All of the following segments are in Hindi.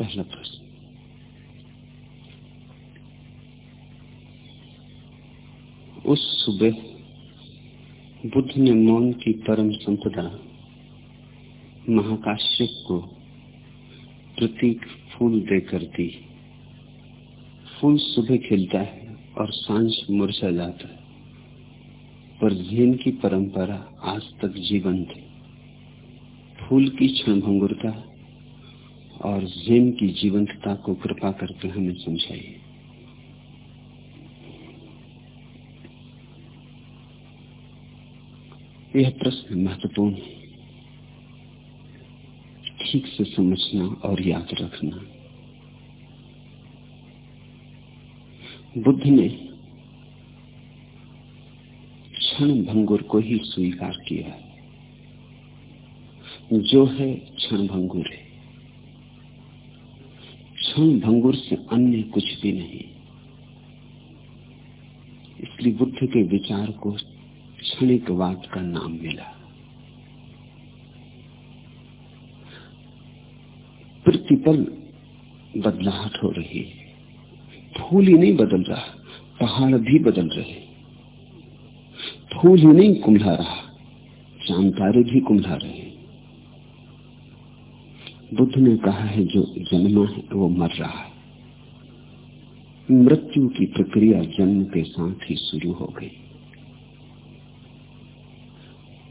पहला प्रश्न उस सुबह बुद्ध ने मौन की परम संपदा महाकाश्यप को प्रतीक फूल देकर दी। फूल सुबह खिलता है और साँझ मुरझा जाता है। पर जीन की परंपरा आज तक जीवंत है। फूल की क्षणभंगुरता और जेन की जीवंतता को कृपा करके हमें समझाइए। यह प्रश्न महत्वपूर्ण है। ठीक से समझना और याद रखना। बुद्ध ने क्षण भंगुर को ही स्वीकार किया। जो है क्षण भंगुर है। क्षण भंगुर से अन्य कुछ भी नहीं। इसलिए बुद्ध के विचार को क्षणिकवाद का नाम मिला। प्रतिपल बदलाहट हो रही है। फूल ही नहीं बदल रहा, पहाड़ भी बदल रहे। फूल ही नहीं कुम्भला रहा चाँद भी कुम्भला रहे। बुद्ध ने कहा है, जो जन्मा है, वो मर रहा है। मृत्यु की प्रक्रिया जन्म के साथ ही शुरू हो गई।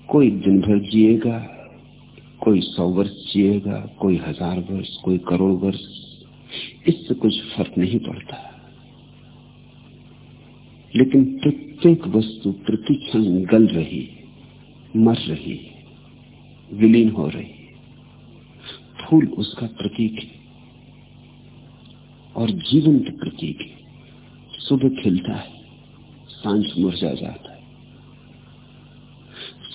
कोई दिन भर जिएगा, कोई सौ वर्ष जिएगा, कोई हज़ार वर्ष, कोई करोड़ वर्ष, इससे कुछ फ़र्क नहीं पड़ता। लेकिन प्रत्येक वस्तु प्रतिक्षण गल रही, मर रही, विलीन हो रही। फूल उसका प्रतीक है और जीवंत प्रतीक है। सुबह खिलता है, साँझ मुरझा जाता है।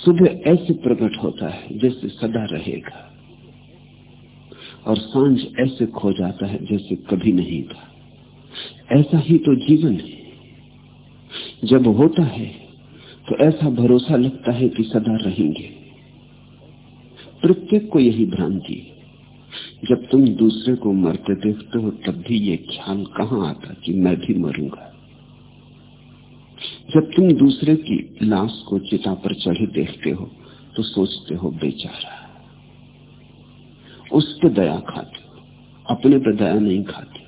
सुबह ऐसे प्रकट होता है जैसे सदा रहेगा और साँझ ऐसे खो जाता है जैसे कभी नहीं था। ऐसा ही तो जीवन है। जब होता है तो ऐसा भरोसा लगता है कि सदा रहेंगे। प्रत्येक को यही भ्रांति है। जब तुम दूसरे को मरते देखते हो, तब भी ये ख्याल कहाँ आता कि मैं भी मरूँगा? जब तुम दूसरे की लाश को चिता पर चढ़े देखते हो तो सोचते हो, बेचारा उस पर दया खाते हो, अपने पर दया नहीं खाते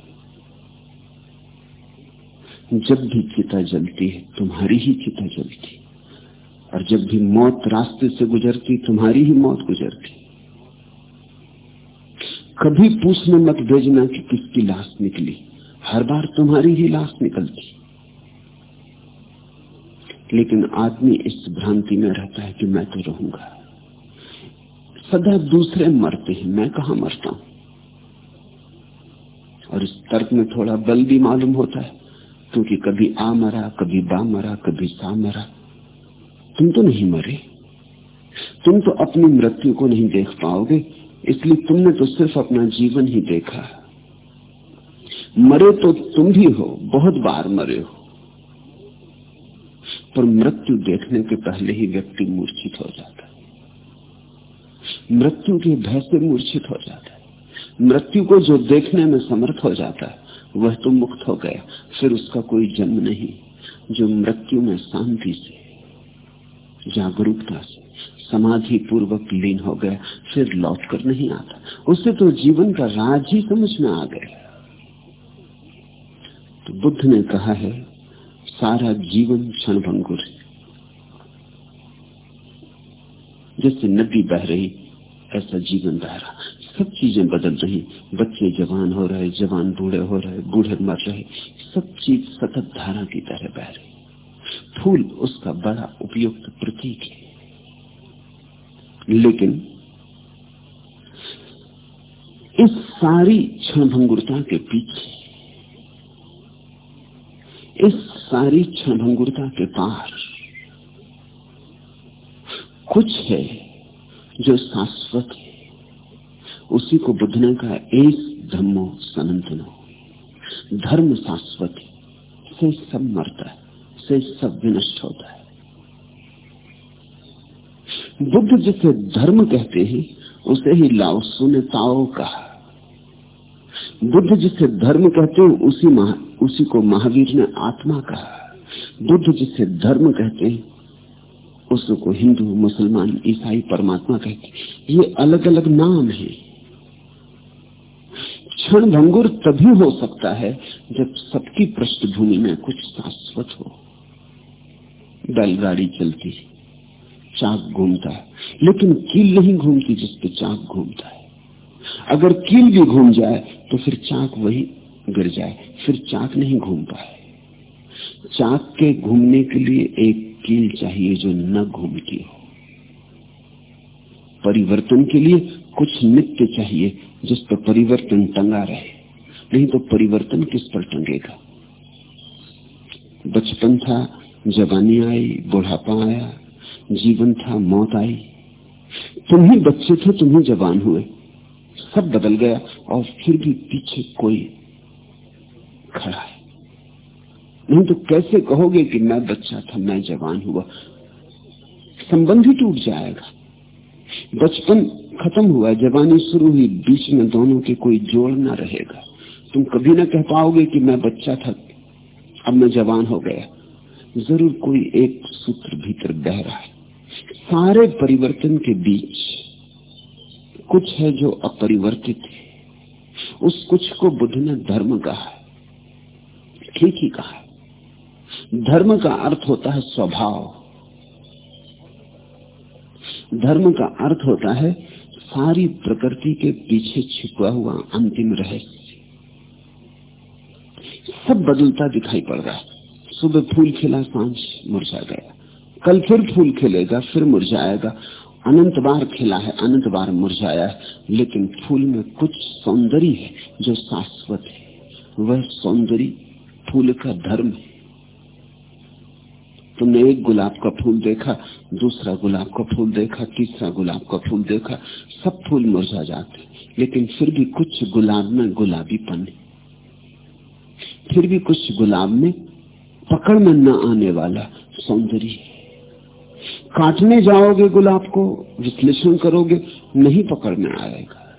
जब भी चिता जलती है, तुम्हारी ही चिता जलती और जब भी मौत रास्ते से गुजरती, तुम्हारी ही मौत गुजरती कभी पूछने मत भेजना कि किसकी लाश निकली। हर बार तुम्हारी ही लाश निकलती। लेकिन आदमी इस भ्रांति में रहता है कि मैं तो रहूँगा। सदा दूसरे मरते हैं, मैं कहा मरता हूँ? और इस तर्क में थोड़ा बल भी मालूम होता है, क्योंकि कभी आ मरा, कभी बा मरा, कभी सा मरा। तुम तो नहीं मरे। तुम तो अपनी मृत्यु को नहीं देख पाओगे। इसलिए तुमने तो सिर्फ़ अपना जीवन ही देखा। मरे तो तुम भी हो, बहुत बार मरे हो। पर मृत्यु देखने के पहले ही व्यक्ति मूर्छित हो जाता है। मृत्यु के भय से मूर्छित हो जाता है। मृत्यु को जो देखने में समर्थ हो जाता है, वह तो मुक्त हो गया। फिर उसका कोई जन्म नहीं, जो मृत्यु में शांति से, जागरूकता से समाधि पूर्वक लीन हो गया, फिर लौट कर नहीं आता। उससे तो जीवन का राज ही समझ में आ गया। तो बुद्ध ने कहा है, सारा जीवन क्षण भंगुर जैसे नदी बह रही, ऐसा जीवन बह रहा। सब चीज़ें बदल रही। बच्चे जवान हो रहे, जवान बूढ़े हो रहे, बूढ़े मर रहे। सब चीज़ सतत धारा की तरह बह रही। फूल उसका बड़ा उपयुक्त प्रतीक है। लेकिन इस सारी क्षणभंगुरता के पीछे, इस सारी क्षणभंगुरता के पार कुछ है जो शाश्वत है। उसी को बुद्ध ने कहा एक धर्मो सनातनो धर्म शाश्वत से सब मरता है, से सब विनष्ट होता है। बुद्ध जिसे धर्म कहते हैं, उसे ही लाओसु ने ताओ कहा बुद्ध जिसे धर्म कहते हैं, उसी उसी को महावीर ने आत्मा कहा। बुद्ध जिसे धर्म कहते हैं, उसको हिंदू, मुसलमान, ईसाई, परमात्मा कहते ये अलग अलग नाम है। क्षण भंगुर तभी हो सकता है जब सबकी पृष्ठभूमि में कुछ शाश्वत हो। बैलगाड़ी चलती चाक घूमता है। लेकिन कील नहीं घूमती जिसपे चाक घूमता है। अगर कील भी घूम जाए तो फिर चाक वही गिर जाए, फिर चाक नहीं घूम पाए। चाक के घूमने के लिए एक कील चाहिए जो न घूमती हो। परिवर्तन के लिए कुछ नित्य चाहिए जिस पर परिवर्तन टंगा रहे। नहीं तो परिवर्तन किस पर टंगेगा? बचपन था, जवानी आई, बुढ़ापा आया जीवन था, मौत आई। तुम ही बच्चे थे तुम ही जवान हुए। सब बदल गया और फिर भी पीछे कोई खड़ा है। नहीं तो कैसे कहोगे कि मैं बच्चा था, मैं जवान हुआ? संबंध ही टूट जाएगा। बचपन खत्म हुआ, जवानी शुरू हुई, बीच में दोनों के कोई जोड़ ना रहेगा। तुम कभी ना कह पाओगे कि मैं बच्चा था, अब मैं जवान हो गया। ज़रूर कोई एक सूत्र भीतर बह रहा है। सारे परिवर्तन के बीच कुछ है जो अपरिवर्तित है। उस कुछ को बुद्ध ने धर्म कहा ठीक ही कहा धर्म का अर्थ होता है स्वभाव। धर्म का अर्थ होता है सारी प्रकृति के पीछे छिपा हुआ अंतिम रहस्य। सब बदलता दिखाई पड़ रहा है। सुबह फूल खिला, साँझ मुरझा गया। कल फिर फूल खिलेगा, फिर मुरझाएगा। अनंत बार खिला है, अनंत बार मुरझाया है। लेकिन फूल में कुछ सौंदर्य है जो शाश्वत है। वह सौंदर्य फूल का धर्म है। तुमने एक गुलाब का फूल देखा, दूसरा गुलाब का फूल देखा, तीसरा गुलाब का फूल देखा, सब फूल मुरझा जाते लेकिन फिर भी कुछ गुलाब में गुलाबीपन है। फिर भी कुछ गुलाब में पकड़ में न आने वाला सौंदर्य काटने जाओगे गुलाब को, विश्लेषण करोगे, नहीं पकड़ में आएगा।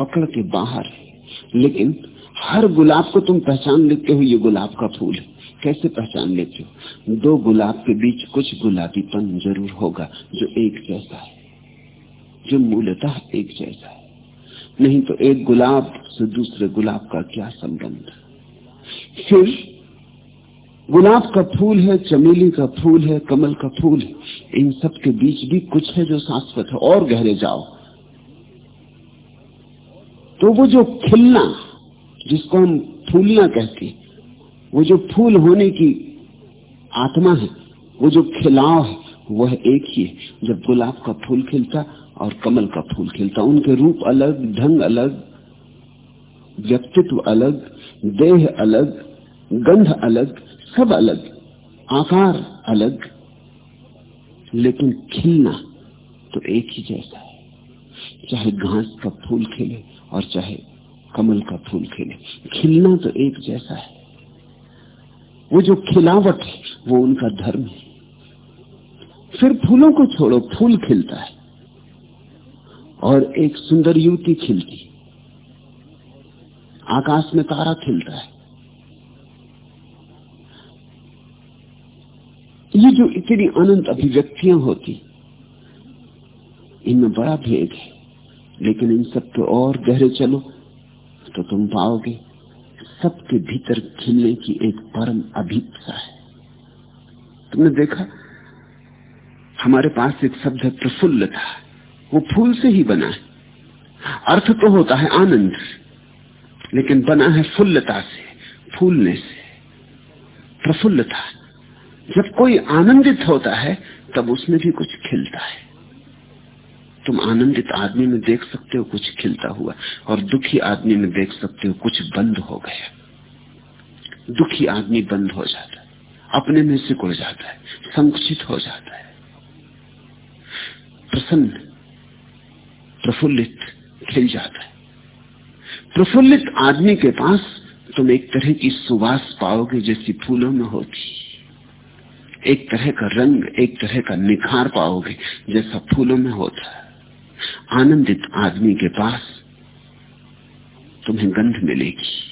पकड़ के बाहर है। लेकिन हर गुलाब को तुम पहचान लेते हो, ये गुलाब का फूल है। कैसे पहचान लेते हो? दो गुलाब के बीच कुछ गुलाबीपन ज़रूर होगा, जो एक जैसा है। जो मूलतः एक जैसा है। नहीं तो एक गुलाब से दूसरे गुलाब का क्या संबंध? फिर गुलाब का फूल है, चमेली का फूल है, कमल का फूल है। इन सब के बीच भी कुछ है जो शाश्वत है। और गहरे जाओ। तो वो जो खिलना, जिसको हम फूलना कहते वो जो फूल होने की आत्मा है, वो जो खिलाव है, वह एक ही है। जब गुलाब का फूल खिलता और कमल का फूल खिलता, उनके रूप अलग, ढंग अलग, व्यक्तित्व अलग, देह अलग, गंध अलग सब अलग, आकार अलग, लेकिन खिलना तो एक ही जैसा है। चाहे घास का फूल खिले और चाहे कमल का फूल खिले, खिलना तो एक जैसा है। वो जो खिलावट है, वो उनका धर्म है। फिर फूलों को छोड़ो, फूल खिलता है और एक सुंदर युवती खिलती। आकाश में तारा खिलता है। ये जो इतनी अनंत अभिव्यक्तियाँ होती, इनमें बड़ा भेद है। लेकिन इन सब पे और गहरे चलो तो तुम पाओगे सबके भीतर खिलने की एक परम अभिप्सा है। तुमने देखा? हमारे पास एक शब्द है, प्रफुल्लता। वो फूल से ही बना है। अर्थ तो होता है आनंद, लेकिन बना है फुल्लता से, फूलने से। प्रफुल्लता। जब कोई आनंदित होता है, तब उसमें भी कुछ खिलता है। तुम आनंदित आदमी में देख सकते हो कुछ खिलता हुआ, और दुखी आदमी में देख सकते हो कुछ बंद हो गया। दुखी आदमी बंद हो जाता है, अपने में सिकुड़ जाता है, संकुचित हो जाता है। प्रसन्न, प्रफुल्लित खिल जाता है। प्रफुल्लित आदमी के पास तुम एक तरह की सुवास पाओगे जैसी फूलों में होती एक तरह का रंग, एक तरह का निखार पाओगे, जैसा फूलों में होता है। आनंदित आदमी के पास तुम्हें गंध मिलेगी।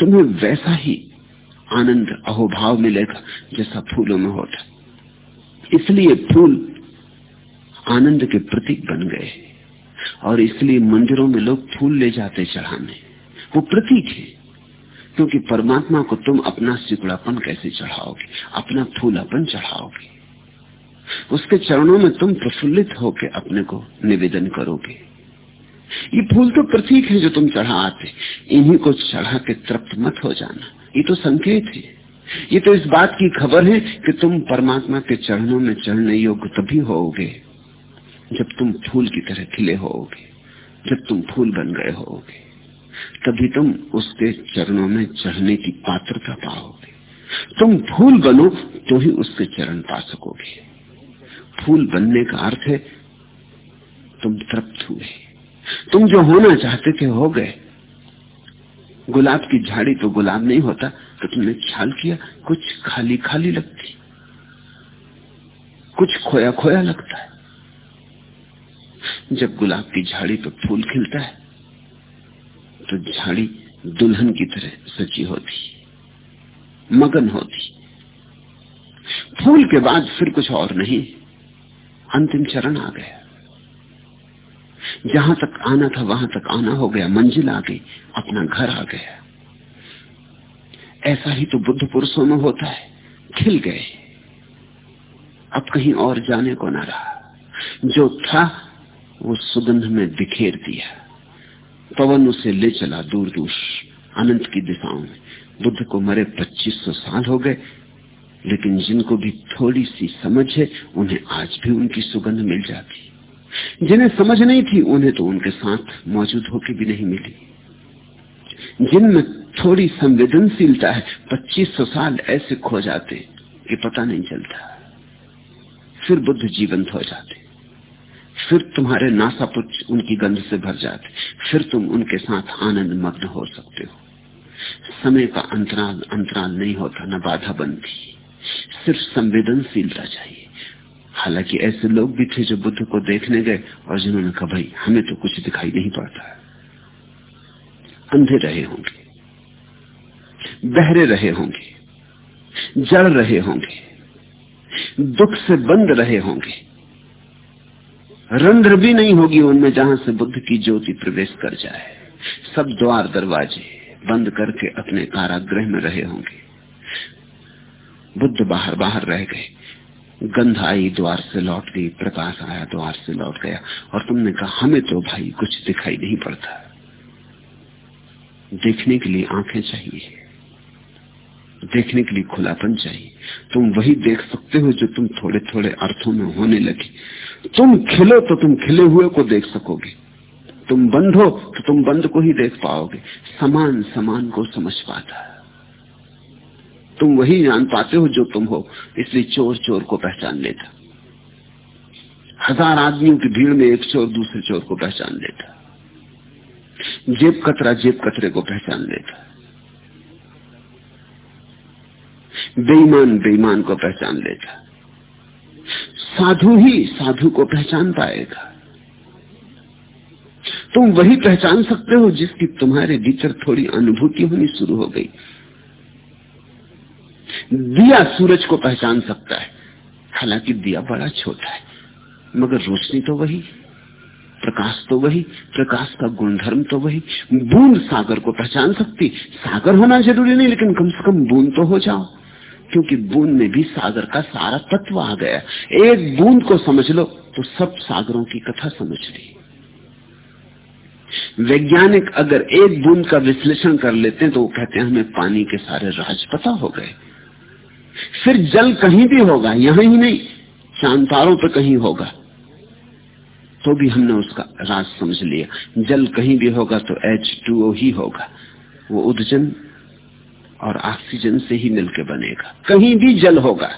तुम्हें वैसा ही आनंद, अहोभाव मिलेगा, जैसा फूलों में होता इसलिए फूल आनंद के प्रतीक बन गए। और इसलिए मंदिरों में लोग फूल ले जाते चढ़ाने। वो प्रतीक है। क्योंकि परमात्मा को तुम अपना सिकुड़ापन कैसे चढ़ाओगे? अपना फूलापन चढ़ाओगे? उसके चरणों में तुम प्रफुल्लित होकर अपने को निवेदन करोगे। ये फूल तो प्रतीक है जो तुम चढ़ा आते। इन्हीं को चढ़ा के तृप्त मत हो जाना। ये तो संकेत है। ये तो इस बात की खबर है कि तुम परमात्मा के चरणों में चढ़ने योग्य तभी होोगे जब तुम फूल की तरह खिले होोगे जब तुम फूल बन गए होोगे तभी तुम उसके चरणों में चढ़ने की पात्रता पाओगे। तुम फूल बनो तो ही उसके चरण पा सकोगे। फूल बनने का अर्थ है, तुम तृप्त हुए। तुम जो होना चाहते थे, हो गए। गुलाब की झाड़ी तो गुलाब नहीं होता तो तुमने छाल किया, कुछ खाली खाली लगती। कुछ खोया खोया लगता है। जब गुलाब की झाड़ी पर फूल खिलता है तो झाड़ी दुल्हन की तरह सची होती, मगन होती। फूल के बाद फिर कुछ और नहीं, अंतिम चरण आ गया। जहाँ तक आना था, वहाँ तक आना हो गया, मंजिल आ गई, अपना घर आ गया। ऐसा ही तो बुद्ध पुरुषों में होता है, खिल गए। अब कहीं और जाने को ना रहा। जो था, वो सुगंध में बिखेर दिया। पवन उसे ले चला दूर दूर। अनंत की दिशाओं में। बुद्ध को मरे 2500 साल हो गए। लेकिन जिनको भी थोड़ी सी समझ है, उन्हें आज भी उनकी सुगंध मिल जाती। जिन्हें समझ नहीं थी, उन्हें तो उनके साथ मौजूद होके भी नहीं मिली। जिनमें थोड़ी संवेदनशीलता है 2500 साल ऐसे खो जाते कि पता नहीं चलता। फिर बुद्ध जीवंत हो जाते। फिर तुम्हारे नासापुच उनकी गंध से भर जाते। फिर तुम उनके साथ आनंद मग्न हो सकते हो। समय का अंतराल अंतराल नहीं होता, न बाधा बनती। सिर्फ़ संवेदनशीलता चाहिए। हालाँकि ऐसे लोग भी थे जो बुद्ध को देखने गए और जिन्होंने कहा, भाई, हमें तो कुछ दिखाई नहीं पड़ता। अंधे रहे होंगे। बहरे रहे होंगे। जड़ रहे होंगे। दुख से बंद रहे होंगे। रंध्र भी नहीं होगी उनमें जहाँ से बुद्ध की ज्योति प्रवेश कर जाए। सब द्वार दरवाजे बंद करके अपने कारागृह में रहे होंगे। बुद्ध बाहर बाहर रह गए। गंध आई द्वार से लौट गई, प्रकाश आया द्वार से लौट गया। और तुमने कहा, हमें तो भाई कुछ दिखाई नहीं पड़ता। देखने के लिए आँखें चाहिए। देखने के लिए खुलापन चाहिए। तुम वही देख सकते हो जो तुम थोड़े थोड़े अर्थों में होने लगे। तुम खिलो तो तुम खिले हुए को देख सकोगे। तुम बंद हो तो तुम बंद को ही देख पाओगे। समान समान को समझ पाता है। तुम वही जान पाते हो जो तुम हो, इसलिए चोर चोर को पहचान लेता। हज़ार आदमियों की भीड़ में एक चोर दूसरे चोर को पहचान लेता। जेब कतरा जेब कतरे को पहचान लेता। बेईमान बेईमान को पहचान लेता। साधु ही साधु को पहचान पाएगा। तुम वही पहचान सकते हो जिसकी तुम्हारे भीतर थोड़ी अनुभूति होनी शुरू हो गई। दिया सूरज को पहचान सकता है, हालाँकि दिया बड़ा छोटा है, मगर रोशनी तो वही, प्रकाश तो वही, प्रकाश का गुणधर्म तो वही। बूंद सागर को पहचान सकती, सागर होना ज़रूरी नहीं, लेकिन कम से कम बूंद तो हो जाओ। क्योंकि बूंद में भी सागर का सारा तत्व आ गया। एक बूंद को समझ लो तो सब सागरों की कथा समझ ली। वैज्ञानिक अगर एक बूंद का विश्लेषण कर लेते हैं तो वो कहते हैं, हमें पानी के सारे राज पता हो गए। फिर जल कहीं भी होगा, यहाँ ही नहीं चाँद तारों पर कहीं होगा। तो भी हमने उसका राज समझ लिया। जल कहीं भी होगा तो एच टू ही होगा। वो उदजन और ऑक्सीजन से ही मिलकर बनेगा। कहीं भी जल होगा,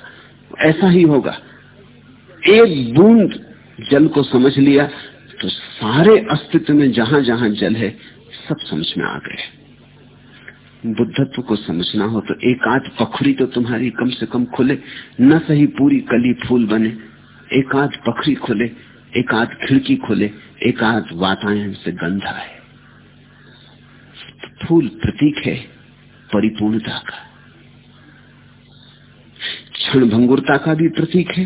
ऐसा ही होगा। एक बूंद जल को समझ लिया तो सारे अस्तित्व में जहाँ जहाँ जल है, सब समझ में आ गए। बुद्धत्व को समझना हो तो एक आध पखरी तो तुम्हारी कम से कम खुले, न सही पूरी कली फूल बने, एक आध पखरी खुले, एक आध खिड़की खुले, एक आध वातायन से गंध आए। फूल प्रतीक है। परिपूर्णता का। क्षण भंगुरता का भी प्रतीक है,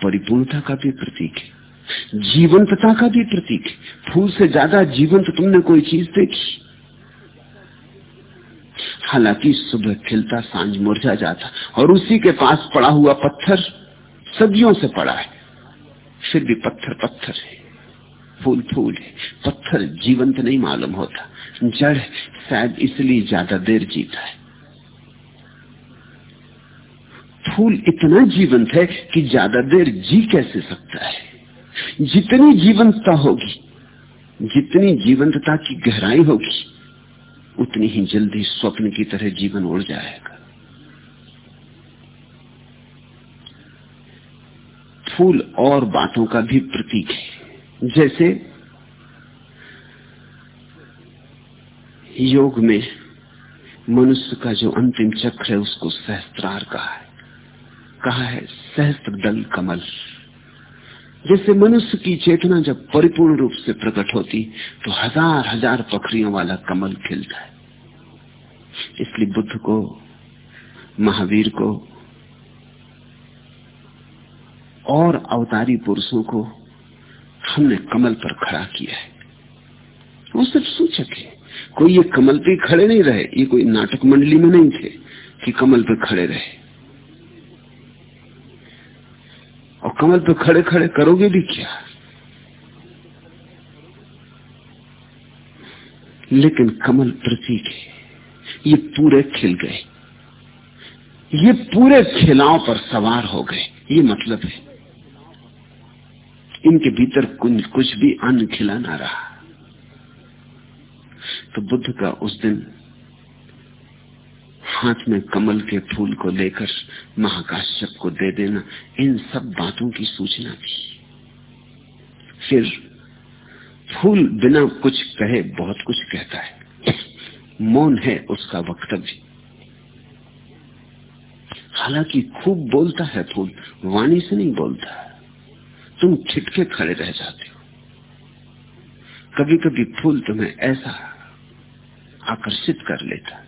परिपूर्णता का भी प्रतीक है, जीवंतता का भी प्रतीक है। फूल से ज़्यादा जीवंत तुमने कोई चीज़ देखी? हालाँकि सुबह खिलता, साँझ मुरझा जाता, और उसी के पास पड़ा हुआ पत्थर सदियों से पड़ा है। फिर भी पत्थर पत्थर है, फूल फूल है, पत्थर जीवंत नहीं मालूम होता। जड़ शायद इसलिए ज़्यादा देर जीता है। फूल इतना जीवंत है कि ज़्यादा देर जी कैसे सकता है? जितनी जीवंतता होगी, जितनी जीवंतता की गहराई होगी, उतनी ही जल्दी स्वप्न की तरह जीवन उड़ जाएगा। फूल और बातों का भी प्रतीक है। जैसे योग में मनुष्य का जो अंतिम चक्र है, उसको सहस्त्रार कहा है। कहा है सहस्त्र दल कमल। जैसे मनुष्य की चेतना जब परिपूर्ण रूप से प्रकट होती तो हज़ार हज़ार पखरियों वाला कमल खिलता है। इसलिए बुद्ध को, महावीर को, और अवतारी पुरुषों को हमने कमल पर खड़ा किया है। वो सिर्फ़ सूचक है। कोई ये कमल पे खड़े नहीं रहे, ये कोई नाटक मंडली में नहीं थे कि कमल पे खड़े रहे। और कमल पे खड़े खड़े करोगे भी क्या? लेकिन कमल प्रतीक है। ये पूरे खिल गए। ये पूरे खिलाव पर सवार हो गए। ये मतलब है। इनके भीतर कुछ भी अन्न खिला ना रहा। तो बुद्ध का उस दिन हाथ में कमल के फूल को लेकर महाकाश्यप को दे देना, इन सब बातों की सूचना थी। फिर फूल बिना कुछ कहे बहुत कुछ कहता है। मौन है उसका वक्तव्य। हालाँकि खूब बोलता है फूल, वाणी से नहीं बोलता। तुम छिटके खड़े रह जाते हो। कभी कभी फूल तुम्हें ऐसा आकर्षित कर लेता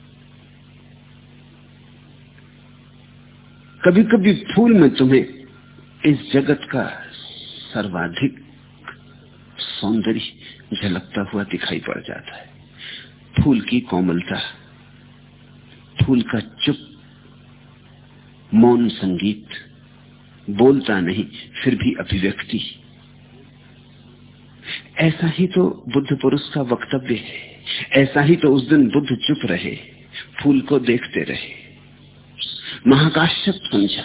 कभी कभी फूल में तुम्हें इस जगत का सर्वाधिक सौंदर्य झलकता हुआ दिखाई पड़ जाता है। फूल की कोमलता, फूल का चुप, मौन संगीत, बोलता नहीं, फिर भी अभिव्यक्ति। ऐसा ही तो बुद्ध पुरुष का वक्तव्य है। ऐसा ही तो उस दिन बुद्ध चुप रहे, फूल को देखते रहे। महाकाश्यप समझा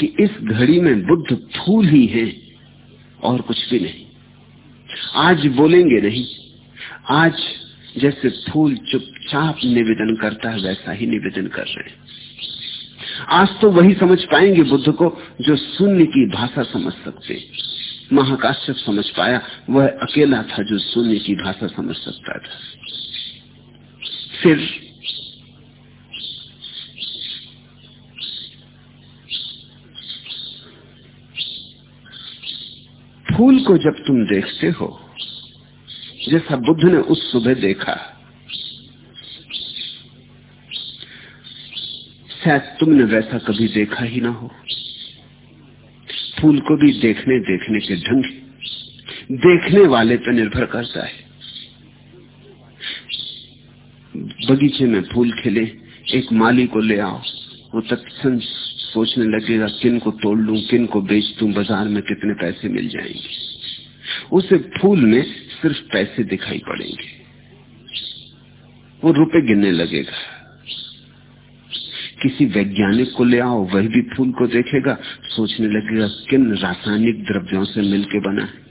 कि इस घड़ी में बुद्ध फूल ही है और कुछ भी नहीं। आज बोलेंगे नहीं। आज जैसे फूल चुपचाप निवेदन करता है, वैसा ही निवेदन कर रहे हैं। आज तो वही समझ पाएँगे बुद्ध को जो शून्य की भाषा समझ सकते महाकाश्यप समझ पाया, वह अकेला था जो शून्य की भाषा समझ सकता था। फिर फूल को जब तुम देखते हो, जैसा बुद्ध ने उस सुबह देखा, शायद तुमने वैसा कभी देखा ही ना हो। फूल को भी देखने देखने के ढंग देखने वाले पर निर्भर करता है। बगीचे में फूल खिले, एक माली को ले आओ, वो तत्न सोचने लगेगा, किन को तोड़ लू, किन को बेच दू, बाज़ार में कितने पैसे मिल जाएँगे। उसे फूल में सिर्फ़ पैसे दिखाई पड़ेंगे। वो रुपए गिनने लगेगा। किसी वैज्ञानिक को ले आओ, वही भी फूल को देखेगा, सोचने लगेगा, किन रासायनिक द्रव्यों से मिलके बना है।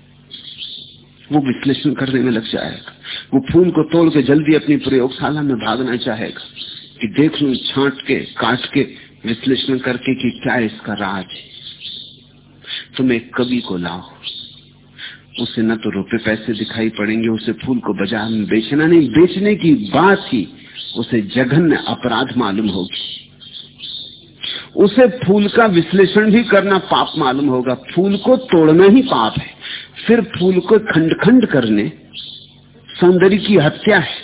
वो विश्लेषण करने में लग जाएगा। वो फूल को तोड़ के जल्दी अपनी प्रयोगशाला में भागना चाहेगा कि देख लू, छांट के, काट के, विश्लेषण करके कि क्या इसका राज है। तुम एक कवि को लाओ। उसे न तो रुपए पैसे दिखाई पड़ेंगे, उसे फूल को बाज़ार में बेचना नहीं, बेचने की बात ही उसे जघन्य अपराध मालूम होगी। उसे फूल का विश्लेषण भी करना पाप मालूम होगा। फूल को तोड़ना ही पाप है। फिर फूल को खंड खंड करने, सौंदर्य की हत्या है।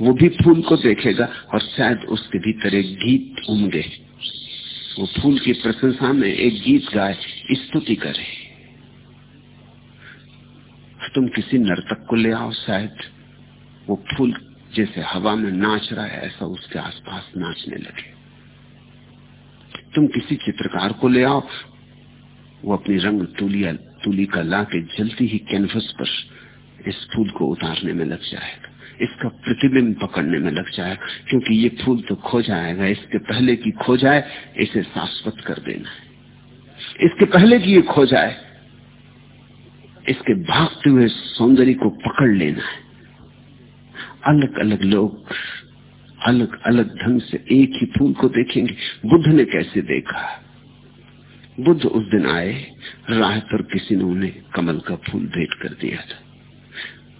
वो भी फूल को देखेगा और शायद उसके भीतर एक गीत उमगे वो फूल की प्रशंसा में एक गीत गाए, स्तुति करे। तुम किसी नर्तक को ले आओ, शायद वो फूल जैसे हवा में नाच रहा है, ऐसा उसके आसपास नाचने लगे। तुम किसी चित्रकार को ले आओ। वो अपनी रंग तुलिया, तुली का ला के जलती ही कैनवस पर इस फूल को उतारने में लग जाएगा। इसका प्रतिबिंब पकड़ने में लग जाएगा, क्योंकि ये फूल तो खो जाएगा। इसके पहले की खो जाए, इसे शाश्वत कर देना है। इसके पहले की ये खो जाए, इसके भागते हुए सौंदर्य को पकड़ लेना है। अलग अलग लोग अलग अलग ढंग से एक ही फूल को देखेंगे। बुद्ध ने कैसे देखा? बुद्ध उस दिन आए, राह पर किसी ने उन्हें कमल का फूल भेंट कर दिया था।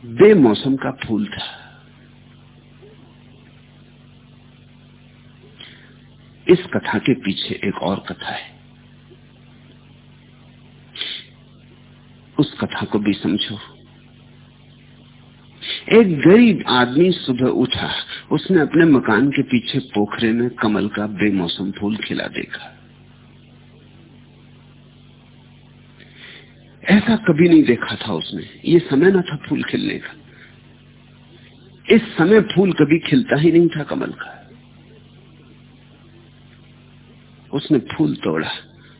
बेमौसम का फूल था। इस कथा के पीछे एक और कथा है। उस कथा को भी समझो। एक गरीब आदमी सुबह उठा, उसने अपने मकान के पीछे पोखरे में कमल का बेमौसम फूल खिला देखा। ऐसा कभी नहीं देखा था उसने। ये समय ना था फूल खिलने का। इस समय फूल कभी खिलता ही नहीं था कमल का। उसने फूल तोड़ा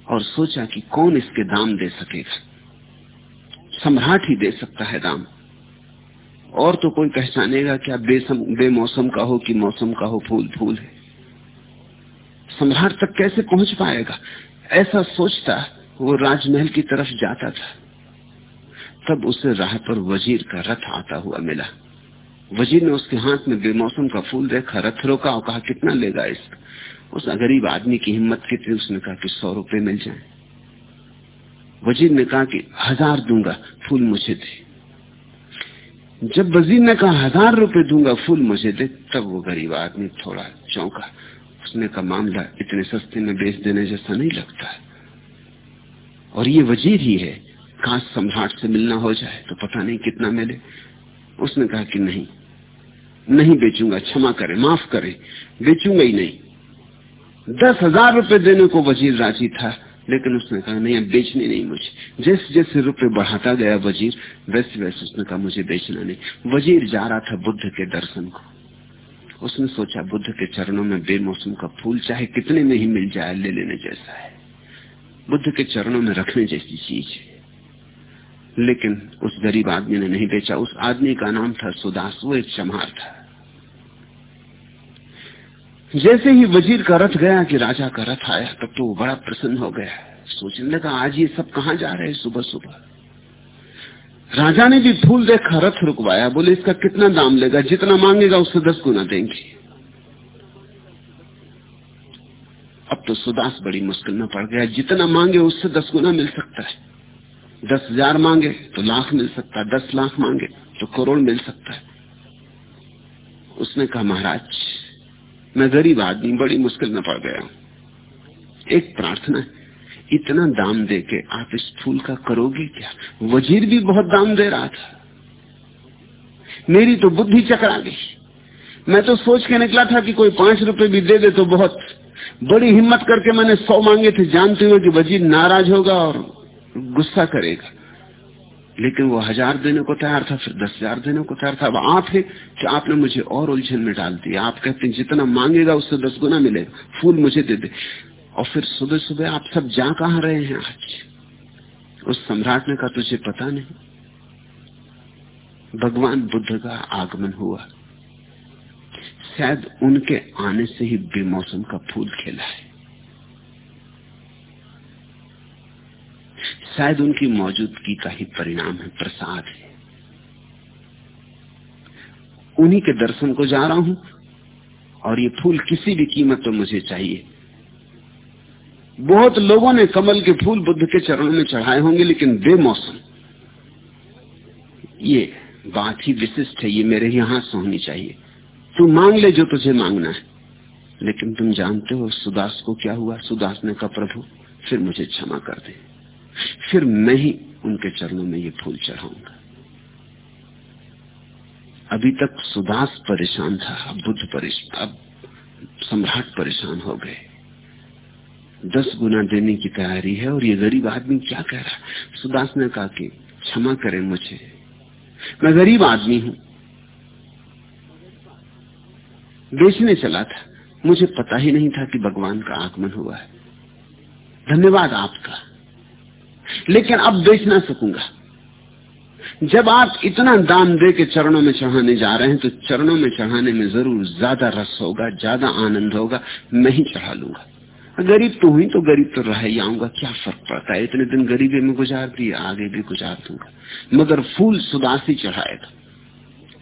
और सोचा कि कौन इसके दाम दे सकेगा। सम्राट ही दे सकता है दाम। और तो कोई पहचानेगा क्या बेसम, बेमौसम का हो कि मौसम का हो, फूल फूल है। सम्राट तक कैसे पहुँच पाएगा? ऐसा सोचता वो राजमहल की तरफ़ जाता था। तब उसे राह पर वज़ीर का रथ आता हुआ मिला। वज़ीर ने उसके हाथ में बेमौसम का फूल देखा, रथ रोका और कहा, कितना लेगा इसका? उस गरीब आदमी की हिम्मत कितनी उसने कहा कि सौ रुपए मिल जाए। वज़ीर ने कहा कि, हज़ार दूँगा, फूल मुझे दे। जब वज़ीर ने कहा, हज़ार रुपए दूँगा फूल मुझे दे तब वो गरीब आदमी थोड़ा चौंका। उसने कहा, मामला इतने सस्ते में बेच देने जैसा नहीं लगता और ये वज़ीर ही है काश सम्राट से मिलना हो जाए तो पता नहीं कितना मिले। उसने कहा कि नहीं नहीं बेचूँगा, क्षमा करे, माफ़ करे, बेचूँगा ही नहीं। दस हज़ार रुपए देने को वज़ीर राज़ी था लेकिन उसने कहा, नहीं, अब बेचनी नहीं मुझे। जैसे जैसे रुपए बढ़ाता गया वज़ीर, वैसे वैसे उसने कहा, मुझे बेचना नहीं। वज़ीर जा रहा था बुद्ध के दर्शन को। उसने सोचा, बुद्ध के चरणों में बेमौसम का फूल चाहे कितने में ही मिल जाए, ले लेने जैसा है। बुद्ध के चरणों में रखने जैसी चीज़ है। लेकिन उस गरीब आदमी ने नहीं बेचा। उस आदमी का नाम था सुदास, वो एक चमार था। जैसे ही वज़ीर का रथ गया कि राजा का रथ आया, तब तो वो बड़ा प्रसन्न हो गया। सोचने लगा, आज ये सब कहा जा रहे हैं सुबह सुबह? राजा ने भी फूल देखा, रथ रुकवाया। बोले, इसका कितना दाम लेगा? जितना मांगेगा, उससे दस गुना देंगे। अब तो सुदास बड़ी मुश्किल में पड़ गया। जितना मांगे, उससे दस गुना मिल सकता है। दस हज़ार मांगे तो लाख मिल सकता है। दस लाख मांगे तो करोड़ मिल सकता है। उसने कहा, महाराज मैं गरीब आदमी, बड़ी मुश्किल में पड़ गया एक प्रार्थना इतना दाम दे के आप इस फूल का करोगे क्या? वज़ीर भी बहुत दाम दे रहा था। मेरी तो बुद्धि चकरा गई। मैं तो सोच के निकला था कि कोई पाँच रुपए भी दे दे तो बहुत। बड़ी हिम्मत करके मैंने सौ मांगे थे, जानते हुए कि वज़ीर नाराज़ होगा और गुस्सा करेगा। लेकिन वो हज़ार देने को तैयार था, फिर दस हज़ार देने को तैयार था। अब आप है कि आपने मुझे और उलझन में डाल दिया। आप कहते हैं, जितना मांगेगा उससे दस गुना मिलेगा। फूल मुझे दे दे। और फिर सुबह सुबह आप सब जा कहा रहे हैं आज? उस सम्राट ने कहा, तुझे पता नहीं। भगवान बुद्ध का आगमन हुआ। शायद उनके आने से ही बेमौसम का फूल खेला है। शायद उनकी मौजूदगी का ही परिणाम है, प्रसाद है। उन्हीं के दर्शन को जा रहा हूँ, और ये फूल किसी भी कीमत पर मुझे चाहिए। बहुत लोगों ने कमल के फूल बुद्ध के चरणों में चढ़ाए होंगे, लेकिन बेमौसम ये बात ही विशिष्ट है, ये मेरे यहाँ से होनी चाहिए। तू मांग ले जो तुझे मांगना है, लेकिन तुम जानते हो सुदास को क्या हुआ? सुदास ने कहा, प्रभु, फिर मुझे क्षमा कर दे। फिर मैं ही उनके चरणों में ये फूल चढ़ाऊँगा। अभी तक सुदास परेशान था, अब बुद्ध परेशान अब सम्राट परेशान हो गए। दस गुना देने की तैयारी है और ये गरीब आदमी क्या कह रहा सुदास ने कहा कि क्षमा करें मुझे। मैं गरीब आदमी हूँ। बेचने चला था। मुझे पता ही नहीं था कि भगवान का आगमन हुआ है। धन्यवाद आपका। लेकिन अब बेच ना सकूँगा। जब आप इतना दान दे के चरणों में चढ़ाने जा रहे हैं तो चरणों में चढ़ाने में ज़रूर ज़्यादा रस होगा, ज़्यादा आनंद होगा, मैं ही चढ़ा लूँगा। गरीब तो हुई तो गरीब तो रह ही आऊँगा, क्या फ़र्क पड़ता है? इतने दिन गरीबी में गुजार दिए, आगे भी गुजार दूँगा। मगर फूल सुदासी चढ़ाएगा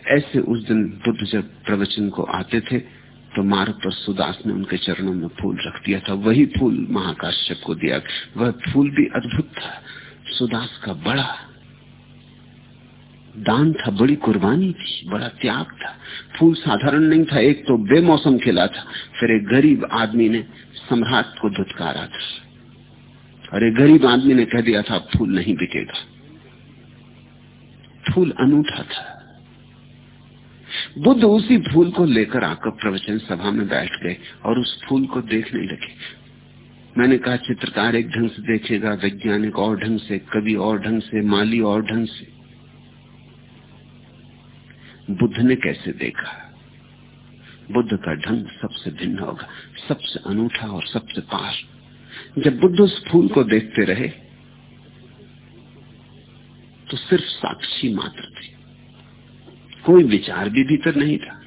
ऐसे उस दिन बुद्ध जब प्रवचन को आते थे तो मार्ग पर सुदास ने उनके चरणों में फूल रख दिया था। वही फूल महाकाश्यप को दिया। वह फूल भी अद्भुत था। सुदास का बड़ा दान था, बड़ी कुर्बानी थी, बड़ा त्याग था। फूल साधारण नहीं था, एक तो बेमौसम खिला था। फिर एक गरीब आदमी ने सम्राट को धुतकारा था। और एक गरीब आदमी ने कह दिया था, फूल नहीं बिकेगा। फूल अनूठा था। बुद्ध उसी फूल को लेकर आकर प्रवचन सभा में बैठ गए और उस फूल को देखने लगे। मैंने कहा, चित्रकार, एक ढंग से देखेगा वैज्ञानिक और ढंग से, कवि और ढंग से, माली और ढंग से। बुद्ध ने कैसे देखा? बुद्ध का ढंग सबसे भिन्न होगा, सबसे अनूठा और सबसे पार। जब बुद्ध उस फूल को देखते रहे तो सिर्फ़ साक्षी मात्र थे। कोई विचार भी भीतर नहीं था।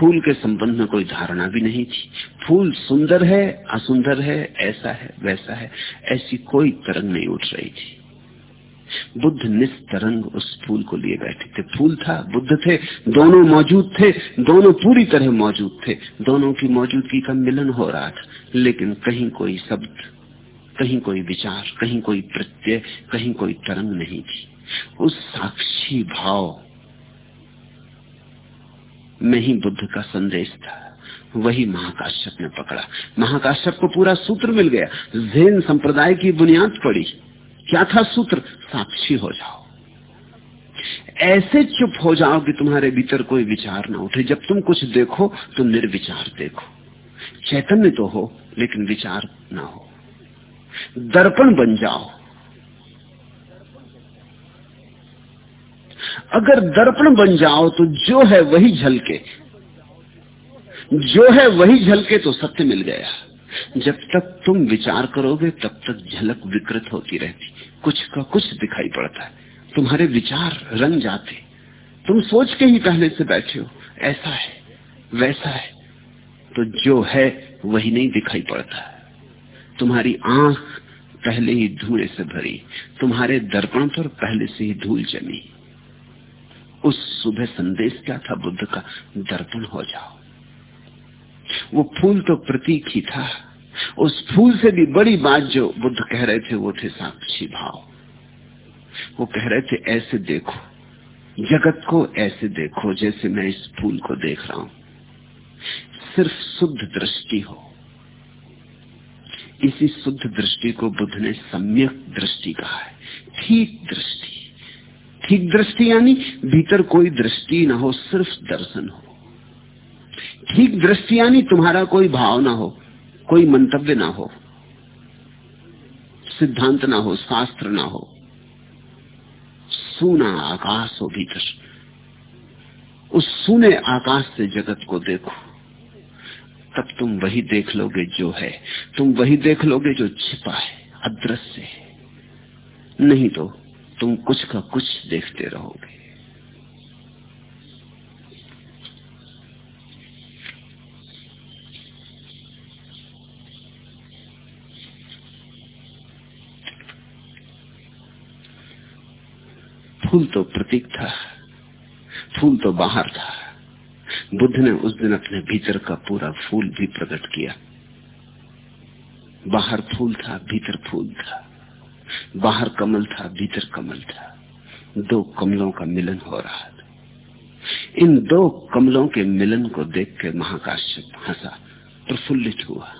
फूल के संबंध में कोई धारणा भी नहीं थी। फूल सुंदर है, असुंदर है, ऐसा है, वैसा है, ऐसी कोई तरंग नहीं उठ रही थी। बुद्ध निस्तरंग उस फूल को लिए बैठे थे। फूल था, बुद्ध थे, दोनों मौजूद थे, दोनों पूरी तरह मौजूद थे। दोनों की मौजूदगी का मिलन हो रहा था, लेकिन कहीं कोई शब्द, कहीं कोई विचार, कहीं कोई प्रत्यय, कहीं कोई तरंग नहीं थी। उस साक्षी भाव में ही बुद्ध का संदेश था। वही महाकाश्यप ने पकड़ा। महाकाश्यप को पूरा सूत्र मिल गया। जैन संप्रदाय की बुनियाद पड़ी। क्या था सूत्र? साक्षी हो जाओ। ऐसे चुप हो जाओ कि तुम्हारे भीतर कोई विचार ना उठे। जब तुम कुछ देखो तो निर्विचार देखो। चैतन्य तो हो, लेकिन विचार ना हो। दर्पण बन जाओ। अगर दर्पण बन जाओ तो जो है वही झलके। जो है वही झलके तो सत्य मिल गया। जब तक तुम विचार करोगे, तब तक झलक विकृत होती रहती। कुछ का कुछ दिखाई पड़ता है। तुम्हारे विचार रंग जाते। तुम सोच के ही पहले से बैठे हो। ऐसा है, वैसा है। तो जो है वही नहीं दिखाई पड़ता। तुम्हारी आँख पहले ही धुएँ से भरी। तुम्हारे दर्पण पर पहले से ही धूल जमी। उस सुबह संदेश क्या था बुद्ध का? दर्पण हो जाओ। वो फूल तो प्रतीक ही था। उस फूल से भी बड़ी बात जो बुद्ध कह रहे थे, वो थे साक्षी भाव। वो कह रहे थे, ऐसे देखो, जगत को ऐसे देखो जैसे मैं इस फूल को देख रहा हूँ। सिर्फ़ शुद्ध दृष्टि हो। इसी शुद्ध दृष्टि को बुद्ध ने सम्यक दृष्टि कहा है। ठीक दृष्टि। ठीक दृष्टि यानी भीतर कोई दृष्टि ना हो, सिर्फ़ दर्शन हो। ठीक दृष्टि यानी तुम्हारा कोई भाव ना हो, कोई मंतव्य ना हो, सिद्धांत ना हो, शास्त्र ना हो। सूना आकाश हो भीतर। उस सूने आकाश से जगत को देखो। तब तुम वही देख लोगे जो है। तुम वही देख लोगे जो छिपा है, अदृश्य है। नहीं तो तुम कुछ का कुछ देखते रहोगे। फूल तो प्रतीक था, फूल तो बाहर था। बुद्ध ने उस दिन अपने भीतर का पूरा फूल भी प्रकट किया। बाहर फूल था, भीतर फूल था। बाहर कमल था, भीतर कमल था। दो कमलों का मिलन हो रहा था। इन दो कमलों के मिलन को देख के महाकाश्यप हंसा, प्रफुल्लित हुआ।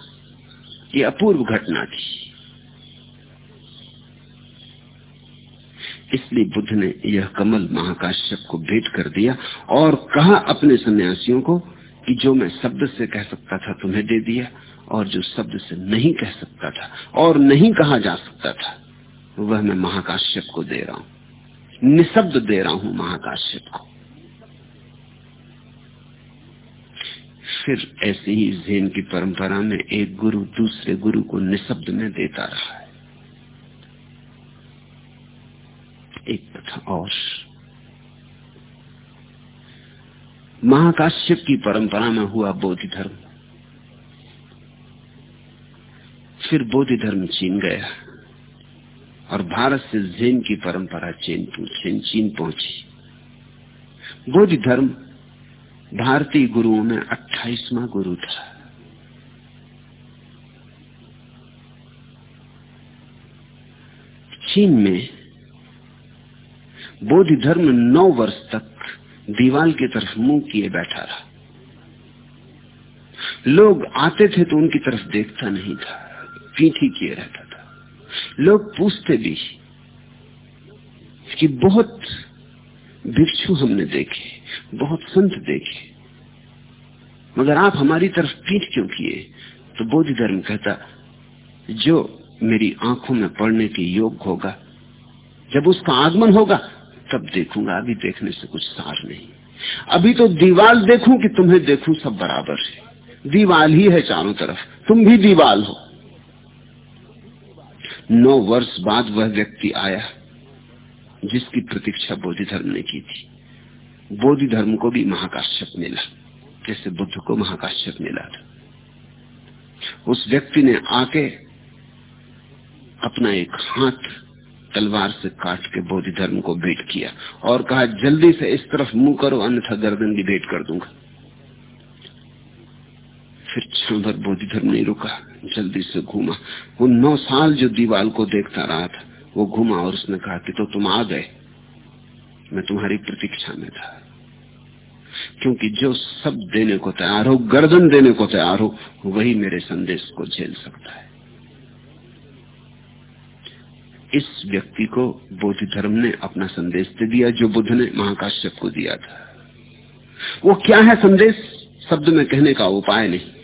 ये अपूर्व घटना थी। इसलिए बुद्ध ने यह कमल महाकाश्यप को भेंट कर दिया और कहा अपने सन्यासियों को कि जो मैं शब्द से कह सकता था तुम्हें दे दिया और जो शब्द से नहीं कह सकता था और नहीं कहा जा सकता था वह मैं महाकाश्यप को दे रहा हूँ। निशब्द दे रहा हूँ महाकाश्यप को। फिर ऐसे ही जैन की परंपरा में एक गुरु दूसरे गुरु को निशब्द में देता रहा है। एक कथा और। महाकाश्यप की परंपरा में हुआ बोधि धर्म। फिर बोधि धर्म चीन गया। और भारत से जैन की परंपरा चीन चीन चीन पहुँची। बोधि धर्म भारतीय गुरुओं में अट्ठाईसवा गुरु था। चीन में बौद्ध धर्म नौ वर्ष तक दीवाल की तरफ़ मुँह किए बैठा रहा। लोग आते थे तो उनकी तरफ़ देखता नहीं था, पीठी किए रहता लोग पूछते भी कि बहुत भिक्षु हमने देखे, बहुत संत देखे, मगर आप हमारी तरफ़ पीठ क्यों किए? तो बोधि धर्म कहता, जो मेरी आँखों में पड़ने के योग होगा, जब उसका आगमन होगा, तब देखूँगा, अभी देखने से कुछ सार नहीं। अभी तो दीवाल देखूँ कि तुम्हें देखूँ सब बराबर है। दीवाल ही है चारों तरफ़, तुम भी दीवाल हो। नौ वर्ष बाद वह व्यक्ति आया, जिसकी प्रतीक्षा बोधि धर्म ने की थी। बोधि धर्म को भी महाकाश्यप मिला, जैसे बुद्ध को महाकाश्यप मिला था। उस व्यक्ति ने आके अपना एक हाथ तलवार से काट के बोधि धर्म को भेंट किया और कहा, जल्दी से इस तरफ़ मुँह करो, अन्यथा गर्दन की भेंट कर दूँगा। फिर क्षण भर बोधि धर्म नहीं रुका। जल्दी से घूमा। वो नौ साल जो दीवाल को देखता रहा था, वो घूमा और उसने कहा, कि तो तुम आ गए। मैं तुम्हारी प्रतीक्षा में था। क्योंकि जो सब देने को तैयार हो, गर्दन देने को तैयार हो, वही मेरे संदेश को झेल सकता है। इस व्यक्ति को बोधि धर्म ने अपना संदेश दे दिया, जो बुद्ध ने महाकाश्यप को दिया था। वो क्या है संदेश? शब्द में कहने का उपाय नहीं।